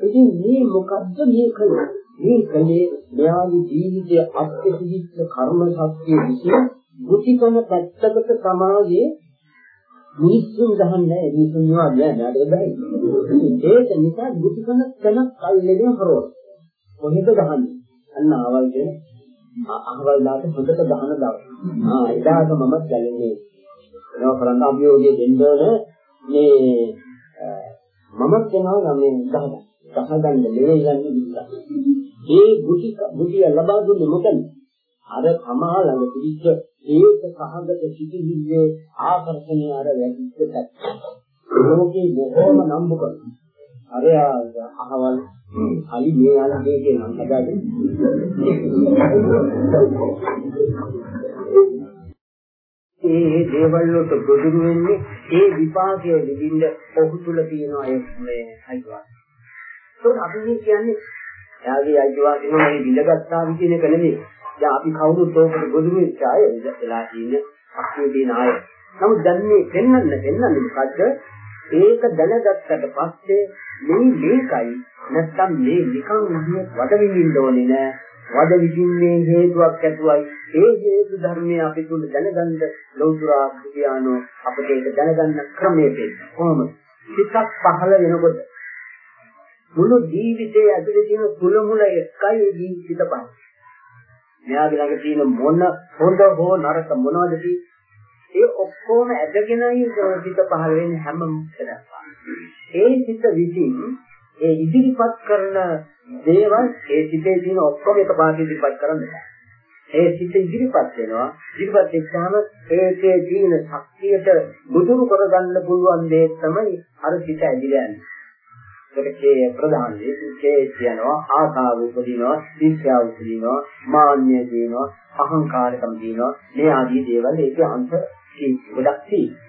ඉතින් මේ මොකද්ද මේ කලේ? මේ කලේ මෙයාගේ ජීවිතයේ අත්‍යතිච්ච කර්ම ශක්තිය විසින් මුතිකම පැත්තකට සමාජයේ මිනිස්සුන් දහන්නේ මිනිස්සුන් ඒවා නෑ නේද බෑ ඒක නිසා මුතිකම තැනක් අල්ලගෙන හරවන කොහෙද ගහන්නේ අන්න ආවල් කියන අහවල් දාට හොඳට ගහන දවස්. ආ එදාට මම ගැලෙන්නේ. ඒවා කරන්න අභියෝගය දෙන්න ඕන මේ මමත් වෙනවා නම් මේ ගහගන්න. ගහගන්න නෙවෙයි යන්නේ විස්සා. ඒ බුද්ධි බුද්ධිය ලබා දුන්නේ මොකද? අර තමා ළඟ තිබිච්ච ඒක සහගත සිටිවිල්ලේ ආකර්ෂණය අර වැඩිච්ච පැත්ත. ලෝකේ බොහෝම නම්බු කරනවා. අර අහවල් හරි මේ යන දෙකේ නම් හදාගන්න. ඒ දේවල් වලට ගොදුරු වෙන්නේ ඒ විපාකයේ විඳින්න ඔහු තුල තියෙන අය මේ අයිතිවාසිකම්. ඒක අපි කියන්නේ එයාගේ අයිතිවාසිකම මේ විඳගත්තා කියන එක නෙමෙයි. දැන් අපි කවුරුත් ඕකට ගොදුරු වෙච්ච අය වෙලා ඉන්නේ අපේ දින අය. නමුත් දැන් මේ පෙන්වන්න පෙන්වන්නේ මොකද්ද? ඒක දැනගත්තට පස්සේ මේ මේකයි නැත්තම් මේ නිකන් විදිය වඩ විඳින්න ඕනේ නෑ. වඩ විඳින්නේ හේතුවක් ඇතුවයි. ඒ හේතු ධර්මයේ අපි තුල දැනගන්න ලෞතුරා ඥානෝ අපිට ඒක දැනගන්න ක්‍රමයේ තියෙනවා. කොහොමද? සිතක් පහළ වෙනකොට මුළු ජීවිතයේ ඇතුලේ තියෙන කුලමුල එකයි ජීවිත පහ. මෙයාගේ ළඟ තියෙන මොන හොඳ හෝ නරක මොනවද ඒ ඔක්කොම ඇදගෙනයි සිත පහළ වෙන්නේ හැම මොහොතකම. ඒ සිත විසින් ඒ ඉදිරිපත් කරන දේවල් ඒ සිතේ තියෙන ඔක්කොම එකපාරට ඉදිරිපත් කරන්න බෑ. ඒ සිත ඉදිරිපත් වෙනවා. ඉදිරිපත් එක්කම ඒකේ තියෙන ශක්තියට බුදුරු කරගන්න පුළුවන් දේ තමයි අර සිත ඇදිලා යන්නේ. ඒකේ ප්‍රධාන දේ කියනවා ආසාව උපදිනවා, ඊර්ෂ්‍යාව උපදිනවා, මාන්නය දිනවා, අහංකාරකම් දිනවා. මේ ආදී දේවල් ඒකේ අන්ත ගොඩක් තියෙනවා.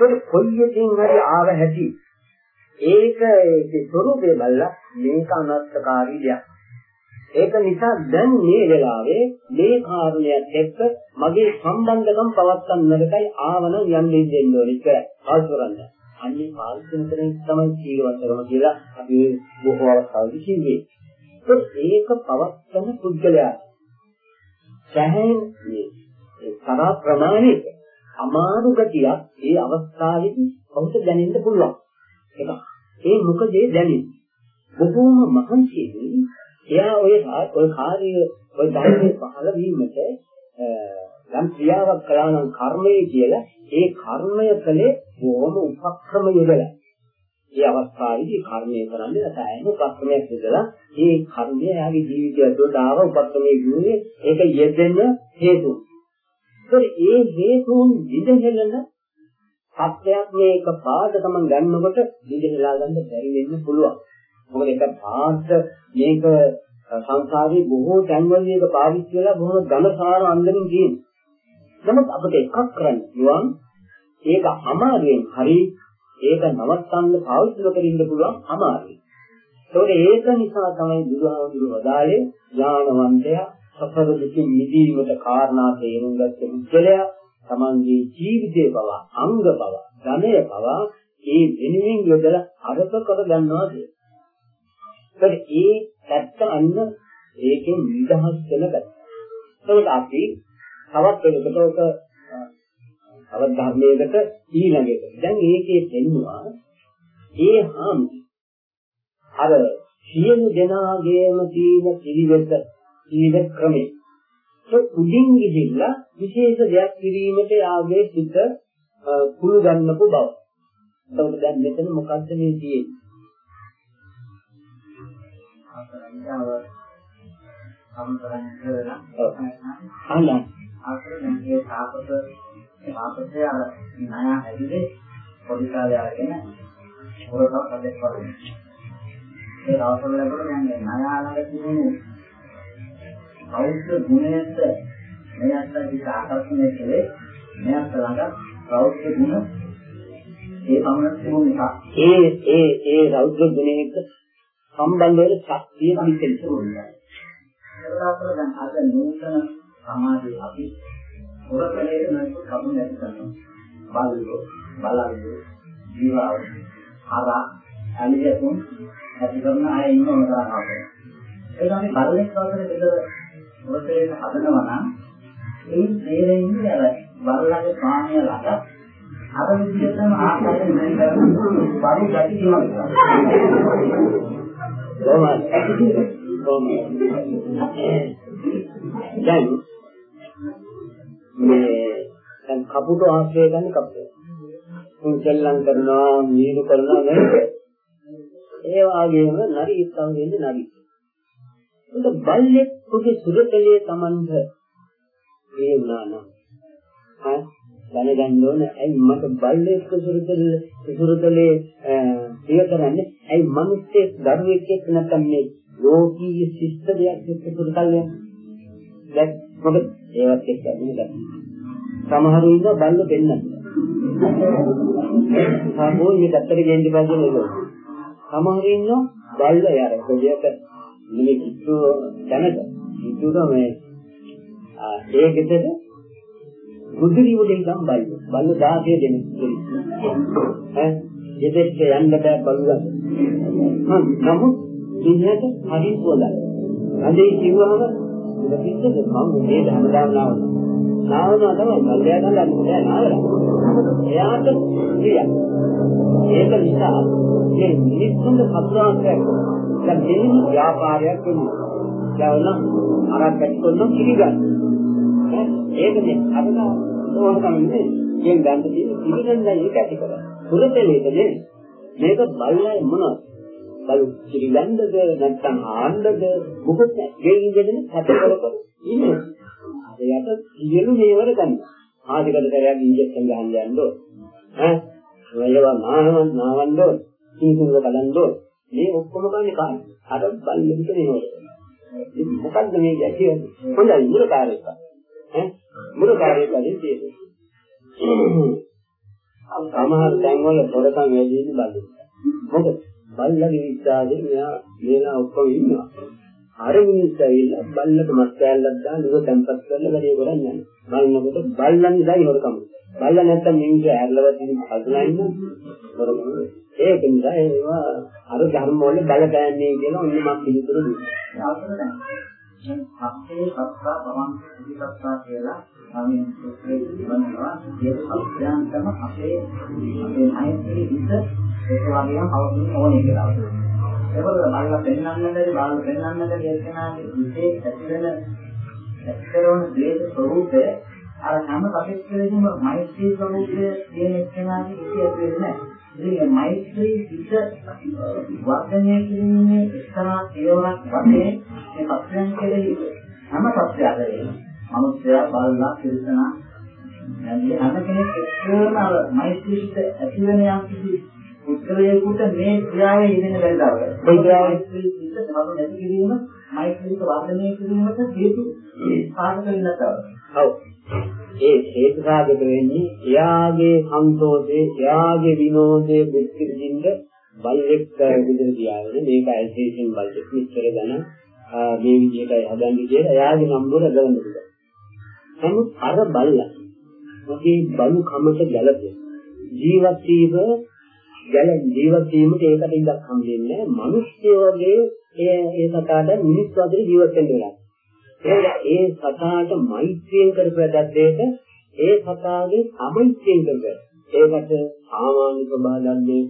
ඒක කොයි එකකින් හරි ආව හැටි ඒක ඒකේ ස්වરૂපය බලලා මේක අනත්තකාරී දෙයක්. ඒක නිසා දැන් මේ වෙලාවේ මේ කාරණයක් එක්ක මගේ සම්බන්ධකම් පවත්වන්නටයි ආවන යන්නේ දෙන්න ඕනේ කියලා කල්පරන්න. අන්නේ පාරිසරිකයෙන් තමයි ජීවවත්කම කියලා අපි බොහෝ අවස්ථාවලදී කිව්වේ. ඒක පවත්වන පුද්ගලයා සැහැන් මේ තරහ ප්‍රමාණික අමාරු ගතියක් ඒ අවස්ථාවේදී ඔහුට දැනෙන්න පුළුවන්. ඒක ඒ මොකද ඒ දැනෙන්නේ? බොහෝම මහන්සියෙන් එයා ඔය ඔය කාර්ය ඔය ධර්මයේ පහළ වීමට යම් ක්‍රියාවක් කළා නම් කර්මය කියලා ඒ කර්මය කලේ බොහොම උපක්‍රම යොදලා ඒ අවස්ථාවේදී කර්මය කරන්නේ නැතයිම උපක්‍රමයක් යොදලා ඒ කර්මය එයාගේ ජීවිතය ඇතුළට ආව උපක්‍රමයේ ගුණේ ඒක යෙදෙන හේතු. ඒ හේතුන් විදහෙලන සත්‍යයක් මේක පාඩ තමන් ගන්නකොට දිගහැලා ගන්න බැරි වෙන්න පුළුවන්. මොකද එක පාඩ මේක සංසාරේ බොහෝ තැන්වල මේක පාවිච්චි වෙලා බොහොම ඝනසාර අන්දමින් තියෙනවා. නමුත් අපිට එකක් කරන්න පුළුවන් ඒක අමාරුවෙන් හරි ඒක නවත්තන්න පාවිච්චි නොකරින්න පුළුවන් අමාරුයි. ඒකට ඒක නිසා තමයි බුදුහාමුදුරුවෝ වදාළේ ඥානවන්තයා සසර දුකින් මිදීමට කාරණා තේරුම් ගත්ත පුද්ගලයා තමන්ගේ ජීවිතේ බව අංග බව ධනය බව ඒ වෙනුවෙන් යොදලා අරක කර ගන්නවා කිය. ඒ පැත්ත අන්න ඒකෙන් නිදහස් වෙන පැත්ත. ඒකට අපි තවත් එකකට තවත් ධර්මයකට ඊළඟට. දැන් ඒකේ දෙන්නවා ඒ හාම් අර සියලු දෙනාගේම තියෙන පිළිවෙත පිළිවෙත් ක්‍රමේ උඩින් ගිහිල්ලා විශේෂ දෙයක් කිරීමට යාගේ සිත කුළු ගන්නපු බව. එතකොට දැන් මෙතන මොකද්ද මේ තියෙන්නේ? අපරන්තාව සම්පරන් කරලා අහන්න. අපේ මේ තාපත තාපතේ අර ණය හැදිලේ පොඩි කාලේ අරගෙන පොරකට පදේ කරන්නේ. ඒ දවස්වල ලැබුණ දැන් ණය ළඟ තියෙන්නේ බෞද්ධ ගුණයට මේ අත්දැකීම් ආකර්ෂණය කළේ මේ අත් ළඟ බෞද්ධ ගුණ ඒ පමණ තිබුණ නිසා ඒ ඒ ඒ රෞද්‍ර ගුණයක සම්බන්ධ වෙන ශක්තිය පිටින් තිබුණා. ඒකවල දැන් අද නූතන සමාජයේ අපි පොරකලේ නැති කම නැති කරනවා. බලෝ බලන්නේ ජීවාව හරා ඇලියතුන් ඇති කරන අය ඉන්නව කරනවා. ඒ තමයි බලලෙක් වගේ දෙක මොකටද හදනවා නම් ඒ තේරෙන්නේ අර බලලගේ පාණිය ළඟ අර විදිහටම ආකාරයෙන් වෙන කරන බඩු ගැටි කියනවා. කොහොමද? කොහොමද? දැන් මේ දැන් කපුට ආශ්‍රය ගන්න කපුට. උන් සෙල්ලම් කරනවා, මීරු කරනවා නේද? ඒ වගේම නරි ඉස්සන් වෙන්නේ නරි. උන්ට බල්ලෙක් කුගේ සුරතලයේ Tamanට ඒ වුණා නම් ඈ දැනගන්න ඕන ඇයි මට බල්ලෙක් සුරතලයේ සුරතලයේ සිය කරන්නේ ඇයි මිනිස්සේ දරුවෙක් එක්ක නැත්නම් මේ ලෝකීය ශිෂ්ට දෙයක් එක්ක සුරතලයක් දැන් මොකද ඒවත් එක්ක නේද සමහරු ඉන්න බල්ල දෙන්නත් සාමෝල් මේ පැත්තට ගෙන්න බැඳගෙන නේද? සමහරු ඉන්න බල්ල යාර කොඩියට මේ කිතු දැනට. කිතුද මේ ඒ ගෙදර බුදුරි උඩින් ගම් බල්ල. බල්ල 16 දෙනෙක් ඈ ගෙදරට යන්න බෑ බල්ලන් හා නමුත් ඉන්නට හරි පොළයි අදේ කිව්වම ඉතින්ද මම මේ හැමදාම නාවන නාවනවා තමයි බල්ලයා ගන්න බෑ නාවලා එයාට ප්‍රිය ඒක නිසා මේ මිනිස්සුන්ගේ සතුරාන්තයක් දැන් දෙන්න ව්‍යාපාරයක් වෙනවා. දැන් අරක් පැත්තොත් කිරිගන්න. ඒකනේ අරක ඕන කන්නේ යෙන් ගන්න තියෙන කිරිගන්න ඒක ඇති කරා. පුරතලේකනේ මේක බලලා මොනවද? බලු කිරිගන්නද නැත්නම් ආන්නද මොකද ගෙයින් ගෙදෙන හතරවලක ඉන්නේ. අර යට සියලු මේවර ගන්න. ආදිකට කරයක් ඉන්ජෙක්ෂන් ගහන්න යන්න ඕන. ඈ ඒවා නානවන් නාවන්න ඕන. කිසිම බලන්න ඕන. මේ ඔක්කොම ගන්නේ කායි? අර බල්ලෙකුට නෙවෙයි. ඉතින් මොකද්ද මේ කියන්නේ? හොඳයි මුල කාර්යයක්. ඈ මුල කාර්යයක් තියෙන්නේ. සමහර තැන්වල පොරකම් වැඩි ඉන්නේ බල්ලෙක්. මොකද බල්ලගේ විශ්වාසයෙන් මෙයා මේලා ඔක්කොම ඉන්නවා. අර මිනිස්සු ඇවිල්ලා බල්ලට මස් කෑල්ලක් දාලා නුව තැම්පත් කරලා වැඩේ කරන්නේ නැහැ. බලනකොට බල්ලන් ඉඳයි හොරකම. බල්ල නැත්තම් මිනිස්සු ඇරලවත් ඉන්න කල්පනා ඉන්න හොරකම. ඒක නිසා ඒවා අර ධර්ම වල බලපෑන්නේ කියලා ඔන්න මම පිළිතුරු දුන්නා. අපේ සත්තා පවන් පිළිසත්තා කියලා මම සූත්‍රයේ කියනවා ඒක අභ්‍යන්තම අපේ අපේ අයිතිරි හිත ඒක වගේම පවතින ඕනේ කියලා. ඒකවල බලලා පෙන්වන්නද බලලා පෙන්වන්නද කියනවාගේ හිතේ ඇතිවෙන ඇතිවෙන දේශ ස්වરૂපය අර හැම කටයුත්තකදීම මෛත්‍රී ස්වરૂපය කියන එක්කෙනාගේ හිතේ ඇති වෙන්නේ නැහැ. ඉතින් මෛත්‍රී හිත වර්ධනය කිරීමේ එක්තරා පියවරක් වශයෙන් මේ සත්‍යයන් කෙරෙහි හැම සත්‍යයකදීම මනුස්සයා බලලා පිළිසනා නැන්නේ හැම කෙනෙක් එක්කම අර මෛත්‍රී හිත ඇති වෙන යම් කිසි පුද්ගලයෙකුට මේ ක්‍රියාවේ යෙදෙන බැලදාව. ඒ ක්‍රියාවේ හිත තම නැති කිරීම මෛත්‍රීක වර්ධනය කිරීමට හේතු සාධක වෙනතව. ඔව්. ඒ හේතු සාධක වෙන්නේ එයාගේ සන්තෝෂේ, එයාගේ විනෝදයේ බුද්ධ විඳින්න බල්ලෙක් විදිහට තියාගෙන මේක ඇල්සේෂන් බල්ලෙක් විතර ගන්න මේ විදිහටයි හදන්නේ කියලා එයාගේ නම්බර ගන්න පුළුවන්. නමුත් අර බල්ලා මොකේ බලු කමට ගැලපෙන ජීවත් වීම ගැල ජීවත් වීමට ඒකට ඉඳක් හම්බෙන්නේ මිනිස්සු වගේ ඒ ඒ සතාට මිනිස් වගේ ජීවත් වෙන්න වෙනවා. ඒ සතාට මෛත්‍රියෙන් කරපැදද්දේට ඒ සතාගේ අමෛත්‍රියෙන් කරපැද. ඒකට සාමාන්‍ය ප්‍රබාදන්නේ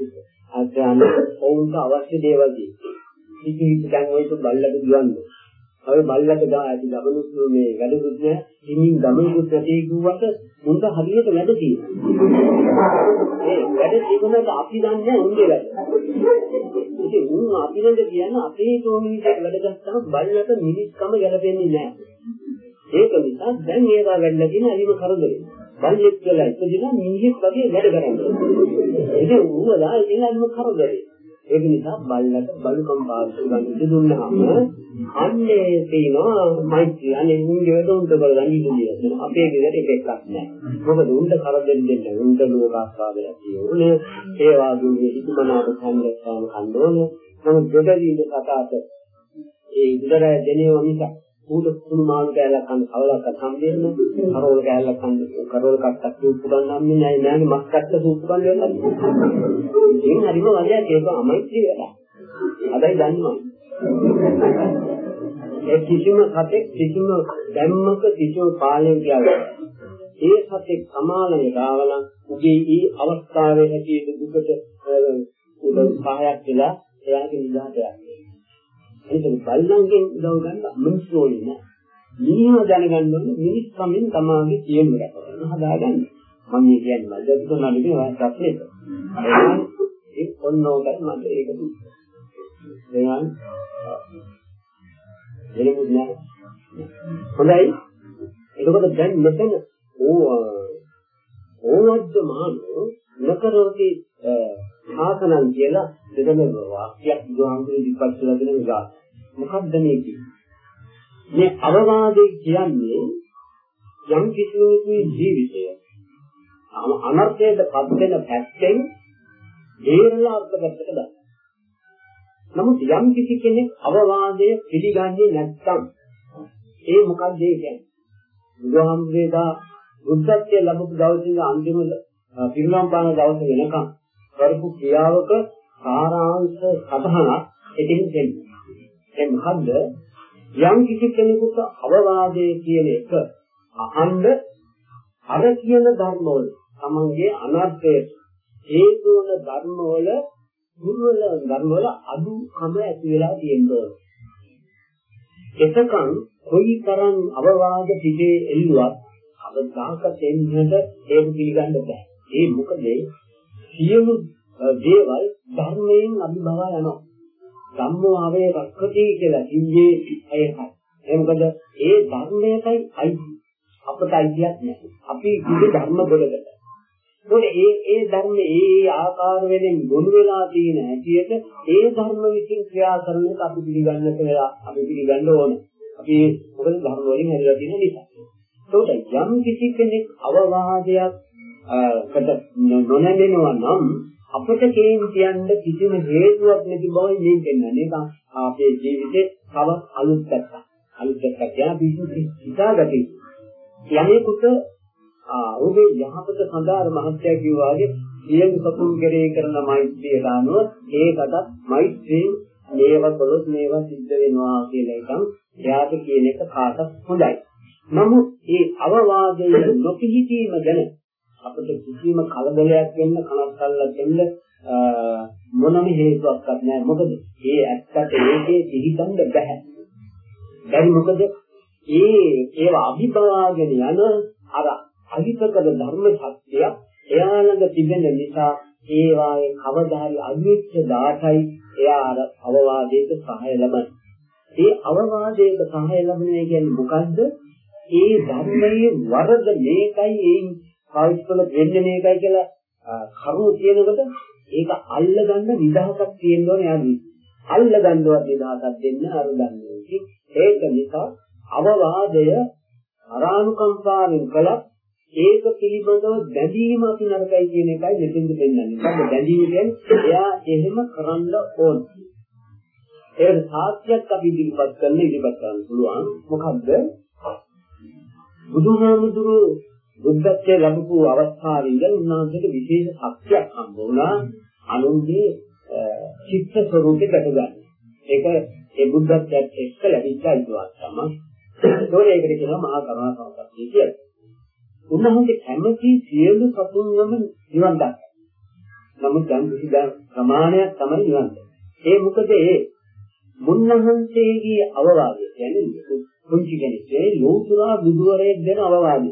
අඥාන ඔවුන්ට අවශ්‍ය දේවල් දී. කිසි කිසි දැන් ඔයක බල්ලට දුවන්නේ. අර බල්ලට ගා ඇති ගමනුත් මේ වැඩකුත් නෑ. ඉමින් ගමනුත් නැති කිව්වට මුන්ට හරියට වැඩ තියෙනවා. ඒ වැඩ තිබුණාට අපි දන්නේ උන්ගේ වැඩ. ඉතින් උන් අපි නේද කියන්නේ අපේ තෝමිනිට වැඩ ගත්තාම බල්ලට මිනිස්කම ගැලපෙන්නේ නෑ. ඒක නිසා දැන් ඒවා වැඩලා තියෙන අනිම කරදරේ. බල්ලෙක් කියලා ඉපදිනා මිනිහෙක් වගේ වැඩ කරන්නේ. ඉතින් ඌවලා ඉතින් අනිම කරදරේ. ඒක නිසා බල්ලට බලුකම් පාවිච්චි ගන්න දුන්නාම අන්නේ තියෙනවා මෛත්‍රිය. අනේ මුංගේ වදුන්ට බලන්න ඉන්නේ අපේ ගෙදර එක එකක් නැහැ. මොකද උන්ට කරදෙන්න දෙන්න උන්ට ලෝකාස්වාදයක් තියෙන්නේ. ඒ වාගේ හිතමනාප සම්රක්ෂණ කණ්ඩෝනේ නමුත් දෙදරින්ද කතාවට ඒ විතර දෙනේ මිසක් ඌට කුණු මාළු කෑල්ලක් කන්න කවලක් හම්බෙන්නේ කරෝල කෑල්ලක් කන්න කරෝල කට්ටක් සූප් ගන්නන්නේ නැහැ. නෑනේ මස් කට්ට සූප් ගන්න වෙනවා. ඉතින් හරිම වගේ ඒක අමෛත්‍රී වැඩක්. අදයි දන්නවා. ඒ කිසිම සතෙක් කිසිම ධම්මක කිසිම පාලනය කියලා ඒ සතෙක් සමානව ගාවනම් උගේ ඒ අවස්ථාවේ ඇති දුකට උද සහායක් වෙලා එයාගේ නිදහසට යනවා. ඒක බල්ලන්ගෙන් උදව් ගන්න මිනිස්සු ඕනේ නෑ. මිනිහව දැනගන්න ඕනේ මිනිස් කමින් තමාගේ සියලු රැකවරණ හදාගන්න. මම මේ කියන්නේ මල්ද දුන්නා නෙමෙයි ඔය ප්‍රශ්නේක. ඒ ඔන්නෝකට මම ඒක දුන්නා. එහෙනම් එළඹුත් නෑ. හොඳයි. එතකොට දැන් මෙතන ඕ ඕවද්ද මානෝ නකරෝති ආසනන් කියලා දෙදෙන වාක්‍යයක් බුදුහාමුදුරුවෝ ඉදිරිපත් කළ දෙන නිසා මොකක්ද මේ කියන්නේ? මේ අවවාදේ කියන්නේ යම් කිසිවෙකුගේ ජීවිතය අනර්ථයට පත් වෙන පැත්තෙන් දේරලා අර්ථකථනකට ගන්න. නමුත් යම් කිසි කෙනෙක් අවවාදය පිළිගන්නේ නැත්නම් ඒ මොකක්ද ඒ කියන්නේ? බුදුහාමුදුරේදා බුද්ධත්වයේ ලැබපු දවසේ අන්තිම පිරිනම් පාන දවස වෙනකම් කරපු ක්‍රියාවක සාරාංශ සතහනක් එකින් දෙන්නේ. ඒ මොකද්ද? යම් කිසි කෙනෙකුට අවවාදයේ කියන එක අහන්න අර කියන ධර්මවල තමන්ගේ අනර්ථය හේතු වන ධර්මවල දුර්වල ධර්මවල අඩුකම ඇති වෙලා තියෙනවා. එතකන් කොයිතරම් අවවාද පිටේ එල්ලුවත් අවදාක දෙන්නට ඒක පිළිගන්න බෑ. ඒ මොකද සියලු දේවල් ධර්මයෙන් අභිභවා යනවා. ධම්මෝ ආවේ රක්කති කියලා කිව්වේ ඒකයි. ඒ මොකද ඒ ධර්මයටයි අයිති. අපට අයිතියක් නැහැ. අපි කිව්වේ ධර්ම ගොඩකට. ඒකෝට ඒ ඒ ධර්ම ඒ ඒ ආකාර වෙනින් ගොනු වෙලා තියෙන හැටියට ඒ ධර්ම විසින් ක්‍රියා කරන එක අපි පිළිගන්නට වෙලා අපි පිළිගන්න ඕනේ. අපි මොකද ධර්ම වලින් හැදලා තියෙන නිසා. ඒකට යම් කිසි කෙනෙක් අවවාදයක් කට නොනැදෙනවා නම් අපිට කේන් කියන්න කිසිම හේතුවක් නැති බවයි මේ කියන්නේ. ඒක අපේ ජීවිතේ තව අලුත් පැත්තක්. අලුත් පැත්තක් ගැන පිසු හිතාගටි. යමෙකුට ඔහුගේ යහපත සඳහා මහත්ය කිව්වා වගේ සියලු සතුන් කෙරේ කරන මෛත්‍රියට අනුව ඒකට මෛත්‍රියෙන් මේව කළොත් මේවා සිද්ධ වෙනවා කියලා එකක් එයාට කියන එක කාටත් හොඳයි. නමුත් මේ අවවාදයේ නොපිහිටීම ගැන අපිට කිසිම කලබලයක් වෙන්න කනස්සල්ලක් වෙන්න මොනම හේතුවක්වත් නැහැ. මොකද මේ ඇත්තට ඒකේ පිළිගන්න බෑ. බැරි මොකද ඒ ඒව අභිභවාගෙන යන අර අහිතකර ධර්ම සත්‍යය එයා ළඟ තිබෙන නිසා ඒ වාගේ කවදා හරි අවිච්ඡ දාටයි එයා අර අවවාදයක සහාය ලබන්නේ. ඒ අවවාදයක සහාය ලැබෙනවා කියන්නේ මොකද්ද? ඒ ධර්මයේ වරද මේකයි ඒ පාවිච්චි කළ වෙන්නේ මේකයි කියලා කරුණු කියනකොට ඒක අල්ලගන්න නිදහසක් තියෙන්න ඕනේ යාළුවෝ. අල්ලගන්නවත් නිදහසක් දෙන්න අර දන්නේ. ඒක නිසා අවවාදය අරානුකම්පාවෙන් කළා ඒක පිළිබඳව බැඳීම අපි නරකයි කියන එකයි මෙතෙන්ද පෙන්වන්නේ. මොකද බැඳීම කියන්නේ එයා එහෙම කරන්න ඕන. ඒක සාක්ෂියක් අපි ඉදිරිපත් කරන්න ඉදිරිපත් කරන්න පුළුවන්. මොකද්ද? බුදුහාමුදුරු බුද්ධත්වයේ ලැබපු අවස්ථාවේ ඉඳන් උන්වහන්සේට විශේෂ ශක්තියක් හම්බ වුණා. අනුන්ගේ චිත්ත ස්වરૂපේ දැක ගන්න. ඒක ඒ බුද්ධත්වයට එක්ක ලැබිච්ච අයිතිවක් තමයි. ඒකෝට ඒකට කියනවා මහා කරුණා සම්පත්තිය කියලා. උන්වහන්සේ කැමති සියලු සතුන්වම නිවන් දක්වනවා. නමුත් යම් කිසි ප්‍රමාණයක් තමයි නිවන් ඒ මොකද ඒ මුන්නහන්සේගේ අවවාදය කියන්නේ කුංචි කෙනෙක් ඒ ලෝතුරා බුදුවරයෙක් දෙන අවවාදය.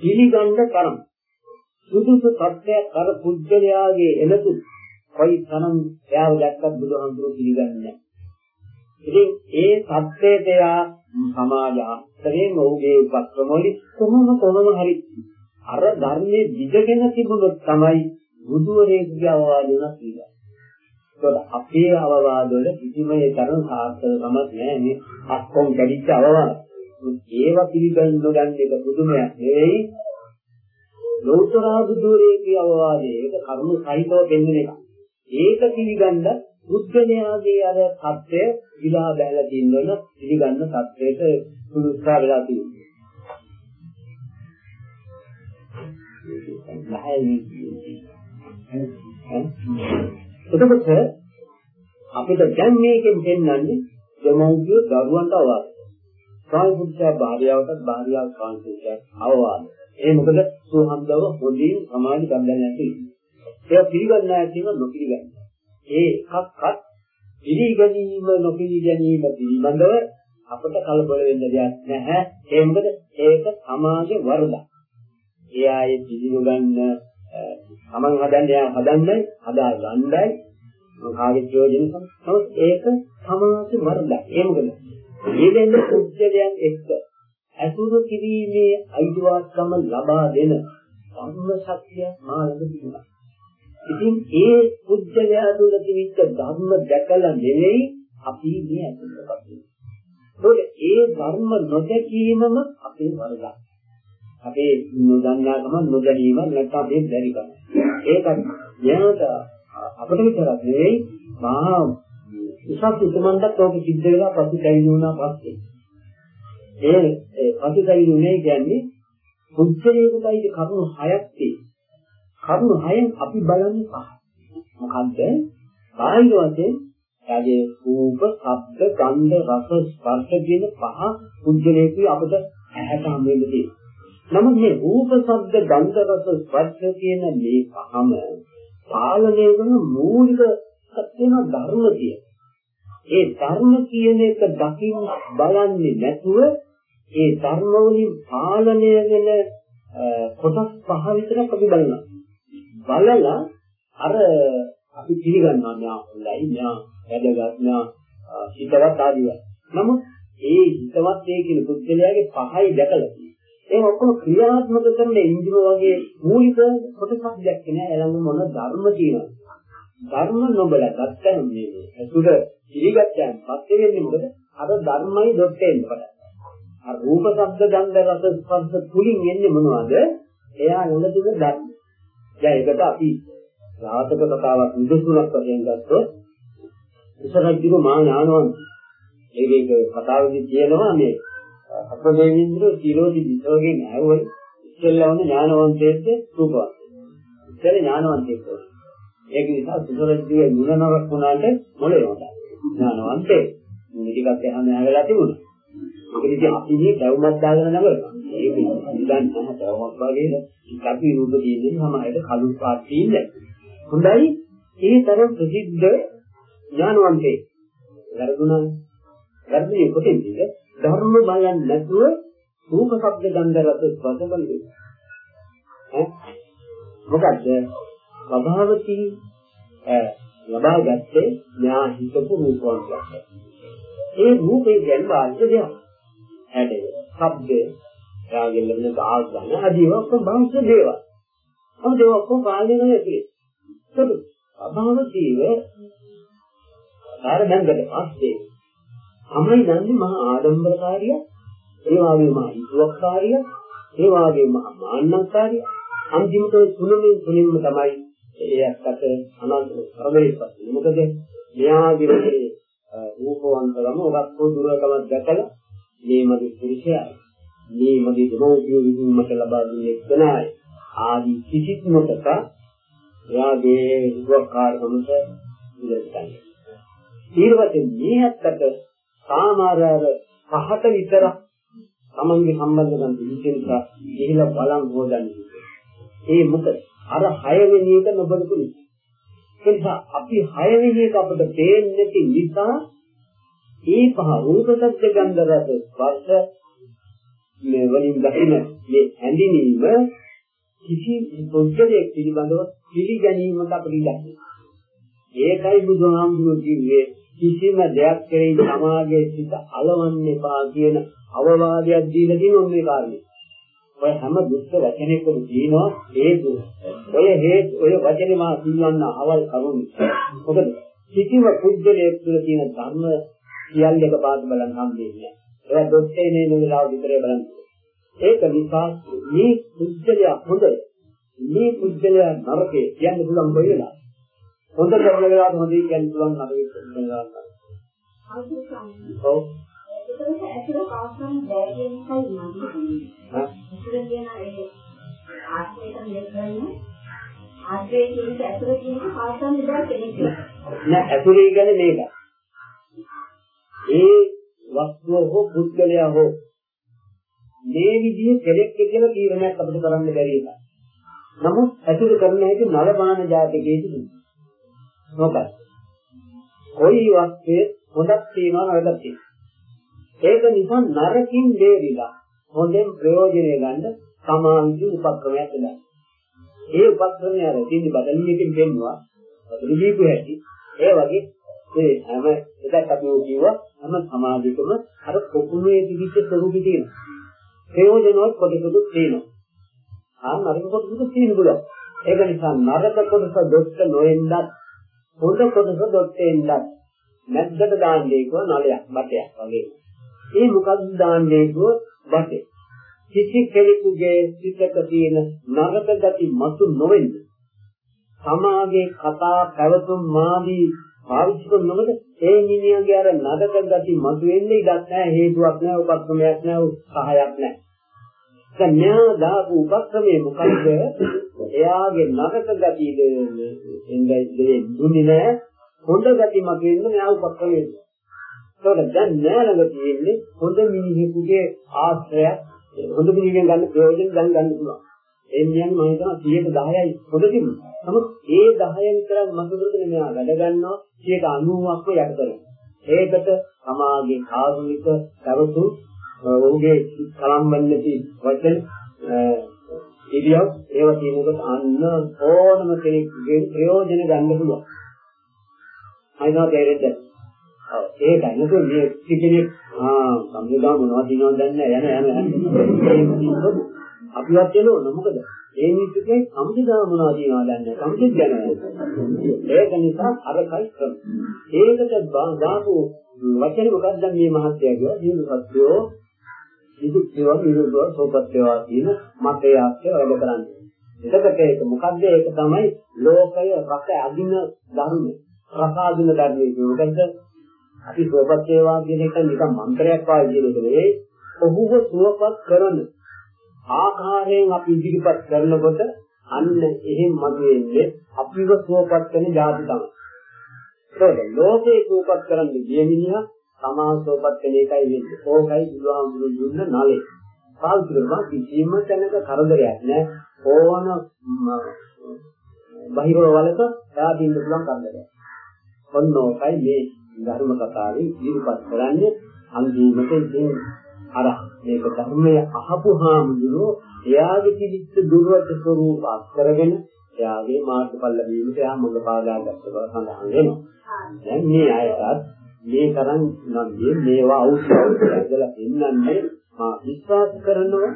පිළිගන්න තරම් සුදුසු තත්ත්වයක් අර පුද්ගලයාගේ එනතු කොයි තරම් එයාව දැක්කත් බුදුහාමුදුරුවෝ පිළිගන්නේ නැහැ. ඉතින් ඒ தත්ත්වයට යා සමාජ අස්තරයෙන් ඔහුගේ උපක්‍රමවලින් කොහොම කොහොම හරි අර ධර්මයේ විදගෙන තිබුණොත් තමයි බුදුරේගේ අවවාදයක් කියලා. ඒකත් අපේ අවවාද වල කිසිම ඒ තරම් සාර්ථකමක් නැහැ මේ අක්කොම් කැඩිච්ච අවවාද. ඒවා පිළිගන්න ගන්න එක පුදුමයක් නෙවෙයි. ලෞතර බුදුරේගේ අවවාදයේ ඒක කරුණු සහිතව දෙන්නේ එක. ඒක පිළිගන්න බුද්ධයාගේ අර தත්ත්වය විලා බැලලා තියෙනවන පිළිගන්න தත්ත්වයට සුදුස්සා වෙලා තියෙනවා. එතකොට අපිට දැන් මේකෙන් පෙන්වන්නේ දෙමව්පිය දරුවන්ට අවවාද. ස්වාමි පුරුෂයා භාර්යාවටත් භාර්යාව ස්වාමි පුරුෂයාට අවවාද. ඒ මොකද සෝහන්දව හොඳින් සමාජ බන්ධනයක් තියෙනවා. ඒක පිළිගන්න ඇතිව නොපිළිගන්න. ඒ එකක්වත් පිළිගැනීම නොපිළිගැනීම පිළිබඳව අපිට කලබල වෙන්න දෙයක් නැහැ. ඒ මොකද ඒක සමාජ වරදක්. ඒ ආයේ පිළිගු ගන්න තමන් හදන්න යා හදන්නයි හදා ගන්නයි කාගේ ප්‍රයෝජන නමුත් ඒක සමාජ වරදක්. ඒ මොකද මේ දෙන්න පුද්ගලයන් එක්ක අසුරු කිරීමේ අයිතිවාසිකම ලබා දෙන ධර්ම ශක්තිය මා ළඟ තිබුණා. ඉතින් ඒ පුද්ගලයා තුළ තිබිච්ච ධර්ම දැකලා නෙවෙයි අපි මේ අසුරපත් වෙන්නේ. ඒ ධර්ම නොදැකීමම අපේ වරදක්. අපේ නොදන්නාකම නොදැනීම නැත්නම් අපේ බැරිකම. ඒකත් ඥානත අපිට විතරක් නෙවෙයි මහා උසස් උතුමන්ටත් ඕක සිද්ධ වෙලා පසුතැවිලි වුණා පස්සේ. ඒ පසුතැවිලි උනේ කියන්නේ පුද්ගලයෙකුටයි කරුණු හයක් තියෙනවා. කරුණු හයෙන් අපි බලන්නේ පහ. මොකද්ද? බාහිර වශයෙන් එයාගේ රූප, ශබ්ද, ගන්ධ, රස, ස්පර්ශ කියන පහ පුද්ගලයෙකුයි අපිට ඇහැට හම් වෙන්නේ තියෙනවා. නමුත් මේ රූප, ශබ්ද, ගන්ධ, රස, ස්පර්ශ කියන මේ පහම පාලනය කරන මූලික සත්‍යන ධර්ම කිය. ඒ ධර්ම කියන එක දකින්න බලන්නේ නැතුව ඒ ධර්ම වලින් පාලනය වෙන කොටස් පහ විතරක් අපි බලනවා. බලලා අර අපි පිළිගන්නවා මෙයා හොඳයි මෙයා වැදගත් මෙයා හිතවත් ආදිවා. නමුත් ඒ හිතවත් ඒ කියන පුද්ගලයාගේ පහයි දැකලා ඒ ඔක්කොම ක්‍රියාත්මක කරන ඉන්ද්‍රිය වගේ මූලික කොටසක් දැක්කේ නෑ ළඟ මොන ධර්ම තියෙනවද ධර්ම නොබල ගත්තම මේ අසුර පිළිගත්තයන් පස්සේ වෙන්නේ මොකද? අර ධර්මයි දෙොට්ටෙන් පටන් අර රූප ශබ්ද ගන්ධ රස ස්පර්ශ තුලින් එන්නේ මොනවද? එයා ළඟ තියෙන ධර්ම. දැන් ඒකට අපි රාතක කතාවක් විදසුණක් වශයෙන් ගත්තොත් ඉස්සරහින් මා ඥානවන්ත ඒකේ කතාවේදී කියනවා මේ අපදේවින්ද්‍ර සිරෝදි විසෝගෙන් ඇහුවොත් ඉස්සෙල්ලා වුණ ඥානවන්තයෙක්ද රූපවත්. ඉස්සෙල්ලා ඥානවන්තයෙක් වුණා. ඒක නිසා සුසරජ්ජුවේ නුනනවක් වුණාට මොලේ හොඳයි. ඥානවන්තේ. මේ ටිකක් එහාම ඇවිල්ලා තිබුණා. ඒක ඉතින් අපි මේ දැවුමක් දාගෙන නගනවා. ඒක නිකන් තම දැවුමක් වගේ අපි රූප කියන්නේ සමායයට කළු පාට තියෙන්නේ. හොඳයි. ඒ තරම් ප්‍රසිද්ධ ඥානවන්තේ. වැරදුනා. වැරදුනේ කොතෙන්ද? ධර්ම බලන්නේ නැතුව රූප ශබ්ද ගන්ධ රස ස්පර්ශ බලන්නේ. ඈ මොකද ස්වභාවති ලබා ගත්තේ ඥා හිතපු රූපවන්තයක්. ඒ රූපේ ගැන වාක්‍ය දෙයක්. හැඩය, ශබ්දය, රාගෙන් ලැබෙන ආස්වාද ආදී ඔක්කොම බාහිර දේවල්. මොකද ඒ ඔක්කොම පාලනය නැති. ඒක ස්වභාවතිව ආර බංගට පස්සේ තමයි දන්නේ මහා ආඩම්බරකාරිය, ඒ වගේම මහා ඉතුවක්කාරිය, ඒ වගේම මහා මාන්නකාරිය. අන්තිමට තුනමින් තුනින්ම තමයි ඒ අත්තට අනන්ත කරදරයක් මොකද මෙයාගේ රූපවන්තකම ඔක්කොම දුරකමක් දැකලා මේ මගේ පුරුෂයා මේ මගේ දෙමෝපිය විසින් මට ලබා දුන්නේ එක්කනයි. ආදී කිසිත් නොතක එයාගේ රූපකාරකමට ඉඳලා ඊර්වතේ මේ අත්තට සාමාරයව පහත විතර තමන්ගේ සම්බන්ධකම් තිබෙන නිසා ගිහිලා බලන් හොදන්නේ. ඒ මොකද? අර 6 වෙනි එක නොබලපු නිසා. ඒ නිසා අපි 6 වෙනි එක අපිට තේන්නේ නැති නිසා ඒ පහ රූප සත්‍ය ගන්ධ රස ස්පර්ශ මේ වලින් දකින මේ හැඳිනීම කිසි පොද්දලයක් පිළිබඳව පිළිගැනීමකට අපිට ඉඩක් ඒකයි බුදුහාමුදුරුවෝ කිව්වේ කිසිම දෙයක් කෙරෙහි සමාගයේ සිත අලවන්න එපා කියන අවවාදයක් දීලා තියෙන මේ කාරණේ. ඔය හැම දුෂ්ට වචනයකම තියෙනවා හේතුව. ඔය හේතු ඔය වචනේ මා කියවන්න අවල් කරුණු. මොකද කිසිම පුද්ගලයෙක් තුළ තියෙන ධර්ම සියල්ල එකපාරට බලන්න හම්බෙන්නේ නැහැ. ඒක දෙොත්තේ නේ නුලාව විතරේ බලන්න. ඒක නිසා මේ පුද්ගලයා හොඳ මේ පුද්ගලයා නරකේ කියන්න පුළුවන් වෙලා හොඳ කරන වෙලාවට හොඳයි කියන්න පුළුවන් නරකයි කියන වෙලාවට. ඔව්. ඒක ඇතුළේ අවසන් බෑගෙන එකයි නේද? හා. ඉතින් කියන ඒ ආශ්‍රේත මෙහෙම ආශ්‍රේ කියන ඇතුළේ කියන අවසන් විතර කෙනෙක් නෑ ඇතුළේ කියන්නේ මේක. ඒ වස්තුව හෝ පුද්ගලයා හෝ මේ විදිහේ කෙනෙක් කියලා තීරණයක් අපිට කරන්න බැරි එකක්. නමුත් ඇතුළේ කරන හැටි නලබාන જાතකයේදී මොකක්ද? කොයි වස්තුවේ හොඳක් තියෙනවා නරකක් තියෙනවා. ඒක නිසා නරකින් දෙවිලා හොඳෙන් ප්‍රයෝජනය ගන්න සමාන්ති උපක්‍රමයක් නෑ. ඒ උපක්‍රමය අර තින්දි බදලියකින් දෙන්නවා. බදලියකු ඇති. ඒ වගේ ඒ හැම එකක් අපි කියුවා හැම සමාජිකම අර කොකුමේ තිබිච්ච ස්වරූපي තියෙනවා. ප්‍රයෝජනවත් කොටසකුත් තියෙනවා. ආ නරක කොටසකුත් තියෙන පුළුවන්. ඒක නිසා නරක කොටස දොස්ත නොෙන්නත් හොඳ කොටස දොස්ත එන්නත් නැද්දට දාන්නේ කෝ නලයක් බටයක් වගේ. ඒ මොකක්ද දාන්නේ කෝ බටේ. කිසි කෙනෙකුගේ සිතක තියෙන නරක ගති මතු නොවෙන්න. සමාගේ කතා පැවතුම් මාදී පාවිච්චි කරනකොට ඒ මිනිහගේ අර නරක ගති මතු වෙන්නේ ඉඩක් නැහැ හේතුවක් නැහැ උපක්‍රමයක් නැහැ සහායක් නැහැ. දැන් මෙයා දාපු උපක්‍රමයේ මොකද්ද? එයාගේ නරක ගති දෙන්නේ දුන්නේ නැහැ. හොඳ ගති මත වෙන්න මෙයා උපක්‍රමයේ. ඒකට දැන් නෑනග තියෙන්නේ හොඳ මිනිහෙකුගේ ආශ්‍රයයක් හොඳ මිනිහෙන් ගන්න ප්‍රයෝජන දැන් ගන්න පුළුවන්. ඒ කියන්නේ මම හිතනවා 10යි හොඳ තිබුණා. නමුත් ඒ 10 විතරක් මතකද මෙයා වැඩ ගන්නවා 90ක්ම යට කරනවා. ඒකට සමාජයේ ආධුනික දවසු ඔහුගේ කලම්බන්නති වචන ඉදියෝ ඒව කියනකොට අන්න ඕනම කෙනෙක්ගේ ප්‍රයෝජන ගන්න පුළුවන්. අයිනවා තේරෙද්ද? ඔව්. ඒකයි නේද මේ කිසිනේ ආ සම්මුදා මොනවද දිනවද දන්නේ යන යන අපිවත් එනවද මොකද? ඒ මිනිස්සුගේ සම්මුදා මොනවද දිනවද දන්නේ සම්මුද ගැන ඒක නිසා අරකයි ක්‍රම. ඒකට දාපු වචනේ මොකක්ද මේ මහත්ය කියවා ජීවි සත්‍යෝ විදුක්තියෝ විරුද්ධව සෝපත්‍යවා කියන මතය ආශ්‍රය වැඩ කරන්නේ. එතකොට ඒක මොකද්ද? ඒක තමයි ලෝකය රස අදින ධර්ම රස අදින ධර්මයේ. මොකද්ද අපි සුවපත් වේවා කියන එක නිකන් මන්ත්‍රයක් වගේ කියන එක නෙවෙයි. ඔහුව සුවපත් කරන ආකාරයෙන් අපි ඉදිරිපත් කරනකොට අන්න එහෙම මතුවෙන්නේ අපිව සුවපත් කරන જાති තමයි. ඒක ලෝකේ සුවපත් කරන්න ගිය මිනිහා සමාජ සුවපත් කරන එකයි වෙන්නේ. ඕකයි බුදුහාමුදුරුවෝ දුන්න නලේ. පාවිච්චි කරනවා කිසිම තැනක කරදරයක් නැහැ. ඕන බහිරව වලක එයා දින්න පුළුවන් කරදරයක්. ඔන්න ඕකයි මේ ධර්ම කතාවේ ඉදිරිපත් කරන්නේ අන්තිමට ඉතින් අර මේක ධර්මය අහපු හාමුදුරුවෝ එයාගේ කිසිත් දුර්වච ස්වરૂප අත්කරගෙන එයාගේ මාර්ගඵල ලැබීමට එයා මඟ පාදා ගත්ත බව සඳහන් වෙනවා. දැන් මේ අයටත් මේ තරම් නම් මේවා අවශ්‍යයි කියලා පෙන්වන්නේ මා විශ්වාස කරනවා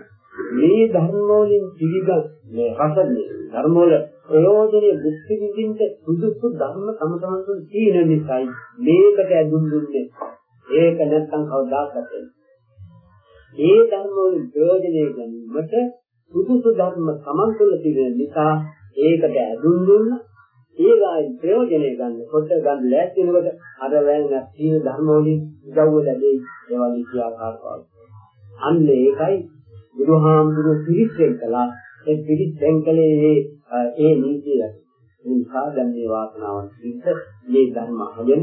මේ ධර්ම වලින් පිළිගත් මේ රසනේ ධර්ම වල ප්‍රයෝජනේ බුද්ධ විදින්ට සුදුසු ධර්ම තම තමන් තුළ තියෙන නිසායි මේකට ඇඳුම් දුන්නේ ඒක නැත්තම් කවදාකවත් ඒ ධර්ම වලින් ප්‍රයෝජනේ ගැනීමට සුදුසු ධර්ම තමන් තුළ තියෙන නිසා ඒකට ඇඳුම් දුන්න ඒගායි ප්‍රයෝජනේ ගන්නකොට ගන්න ලෑස්ති වෙනකොට අර වැන් නැති ධර්ම වලින් උදව්ව ලැබෙයි ඒ වගේ කියාකාරකම්. අන්න ඒකයි බුදුහාමුදුරුවෝ පිළිස්සෙන් කළා. ඒ පිළිස්සෙන් කලේ ඒ නීතිය ඒ නිසා දැන් මේ වාසනාවන් පිට මේ ධර්ම අහගෙන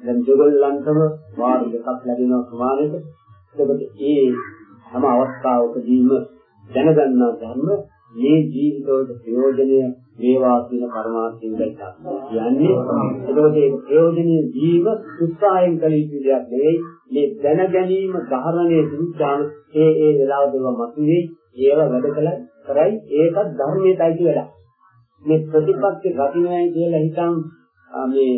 දැන් දෙගොල්ලන්ටම වාර දෙකක් ලැබෙනවා සමානෙට එතකොට ඒ හැම අවස්ථාවකදීම දැනගන්නා ධර්ම මේ ජීවිතවලට ප්‍රයෝජනය වේවා කියන පරමාර්ථයෙන් දැක්කා. කියන්නේ එතකොට ඒ ප්‍රයෝජනීය ජීව උත්සාහයෙන් කළ යුතු දෙයක් නෙවෙයි. මේ දැන ගැනීම ධාරණයේ සිද්ධාන ඒ ඒ වෙලාවදම මතුවේ ඒව වැඩ කළ කරයි ඒකත් ධර්මයටයි කියලා. මේ ප්‍රතිපත්ති රකින්නයි කියලා හිතන් මේ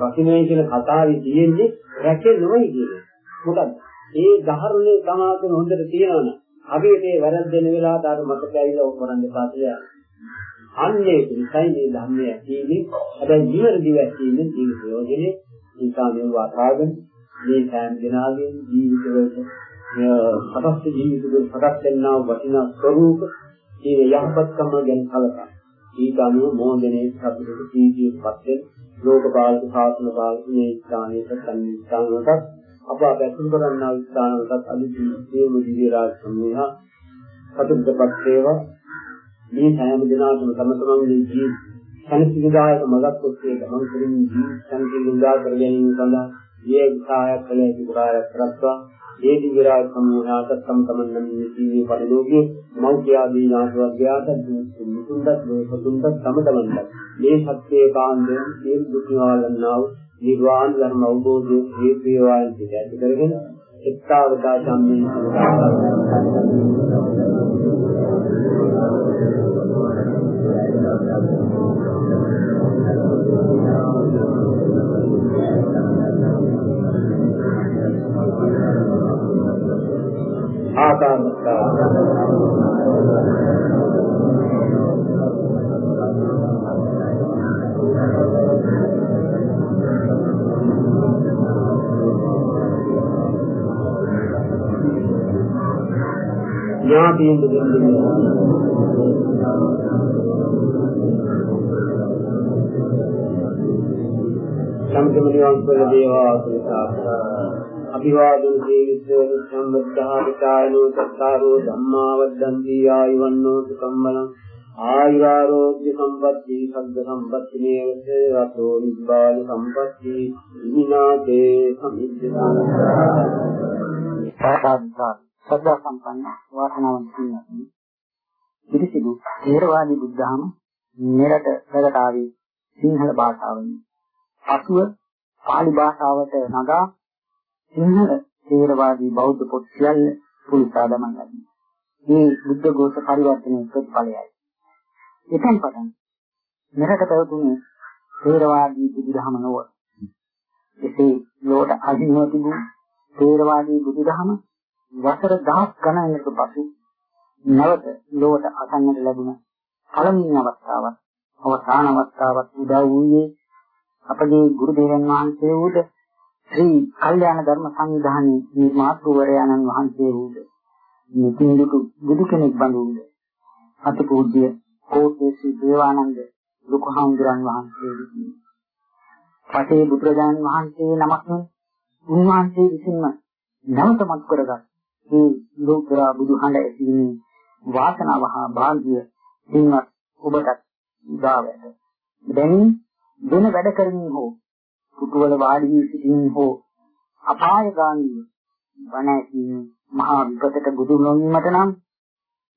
රකින්නයි කියන කතාවේ තියෙන්නේ රැකෙන්නයි කියන්නේ. මොකද ඒ ධාරණේ සමාජයෙන් හොඳට තියෙනවනේ අපිට ඒ වැරද්දෙන වෙලාවට අර මතක ඇවිල්ලා ඔක් කරන්න එපා කියලා. අන්නේ නිසයි මේ ධර්මය ඇතිනේ. හැබැයි නිවැරදිව ඇතිනේ ජීවිත ප්‍රයෝජනේ නිසා මේ වාතාවරණ මේ සෑම දිනාගේ ජීවිතවලට සකස් ජීවිතවල සකස් වෙනා වටිනා ස්වરૂප මේ යහපත්කම ගැන කලකා. ඊට අනුව මොහොතේ සතුටු ප්‍රීතියපත් වෙන ලෝකපාලක සාසන පාලක මේ ස්ථානයට සම්නිස්ථානකට අප අපැසුම් කරන්නා ස්ථානවලට අදිදී දේව දිව්‍ය රාජ සමූහ කටුද්දපත් වේවා මේ සෑම දිනකටම තම තමන්ගේ ජීවිත සංසිඳායක මඟක් ඔස්සේ ගමන් කරමින් ජීවිත සංසිඳා කර ගැනීම සඳහා මේ සහායක් කළ හැකි පුරායක් කරත්වා ඒ දිව්‍ය රාජ සමූහයාට තම තමන් නම් ජීවී පරිලෝකයේ මෞඛ්‍යාදී නාසවර්ගයාට මුතුන්දත් ලෝකතුන්දත් තම තමන්ට මේ සත්‍යයේ කාන්දෙන් මේ දුක් නිවාලන්නා වූ නිර්වාණ ධර්ම අවබෝධයේ හේතු වේවායි ඇති කරගෙන එක්තාවතා සම්මේ ආකාමත්තා ඥාතීන් දෙන්නේ සම්කම නිවන් පෙර දේවා සුඛා අභිවාදන සේවිස්සෝ සම්බද්ධා විකායනෝ සත්තාරෝ ධම්මා වද්දන්ති ආයුවන්නෝ සුකම්බලං ආයුරෝග්‍ය සම්පatti සග්ග සම්පatti නේවස රතෝ නිබ්බාල සම්පatti විනාතේ සමිද්දා සාධාරණ සද්ධා සම්පන්න වාසනාවන්ත පින්වත්නි පිරිසිදු ථේරවාදී බුද්ධහම මෙරට ප්‍රගටාවේ සිංහල භාෂාවෙන් අසුව පාලි භාෂාවට නගා සිංහල ථේරවාදී බෞද්ධ පොත් සියල්ල පුලිසා දමන ලදී. මේ බුද්ධ ഘോഷ පරිවර්තනයේ ප්‍රතිඵලයයි. එතෙන් පටන් මෙරට පැවතුනේ ථේරවාදී බුදුදහම නොව. එසේ ලෝට අහිමිව තිබූ ථේරවාදී බුදුදහම වසර දහස් ගණනකට පසු නැවත ලෝට අසන්නට ලැබුණ පළමුවන අවස්ථාවක් අවසාන අවස්ථාවක් උදා වූයේ අපගේ ගුරු දේවයන් වහන්සේ වූද ශ්‍රී කල්යාණ ධර්ම සංවිධානයේ නිර්මාතෘවරයාණන් වහන්සේ වූද නිතින්දුතු බුදු කෙනෙක් බඳු වූද අතිපූජ්‍ය කෝට්ටේ ශ්‍රී දේවානන්ද ලොකුහාමුදුරන් වහන්සේ විසිනි. පසේ බුදුරජාණන් වහන්සේ නමක් උන්වහන්සේ විසින්ම නැවත මත් කරගත් මේ ලෝතර බුදුහඬ ඇසීමේ වාසනාව හා භාග්‍ය දිනවත් ඔබටත් උදා වෙත. දැන් වෙන වැඩ කරමින් හෝ කුතුවල වාඩි වී සිටින් හෝ අපායගාමී වන ඇසීමේ මහා විපතට බුදු නොවීමට නම්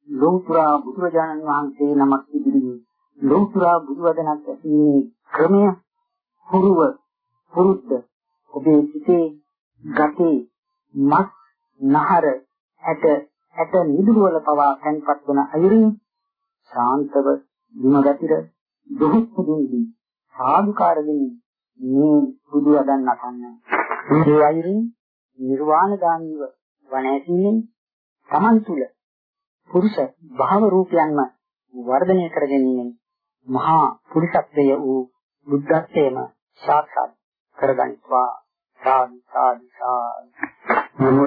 ලෝතර බුදුරජාණන් වහන්සේ නමක් ඉදිරියේ ලෝතර බුදුවදනක් ඇසීමේ ක්‍රමය පුරුව පුරුද්ද ඔබේ සිතේ ගතේ මස් නහර ඇට ඇට නිදුරු වල පවා තැන්පත් වන අයුරින් ශාන්තව බිම ගැතිර දුහුත් පුදුන්දී සාදුකාර දෙමින් මේ බුදු වදන් නටන්න. මේ අයුරින් නිර්වාණ ගාමීව වනැසීමෙන් Taman තුල පුරුෂ භාව රූපයන්ම වර්ධනය කර ගැනීමෙන් මහා පුරුෂත්වය වූ බුද්ධත්වයේම සාක්ෂාත් කරගනිත්වා සාදු සාදු සාදු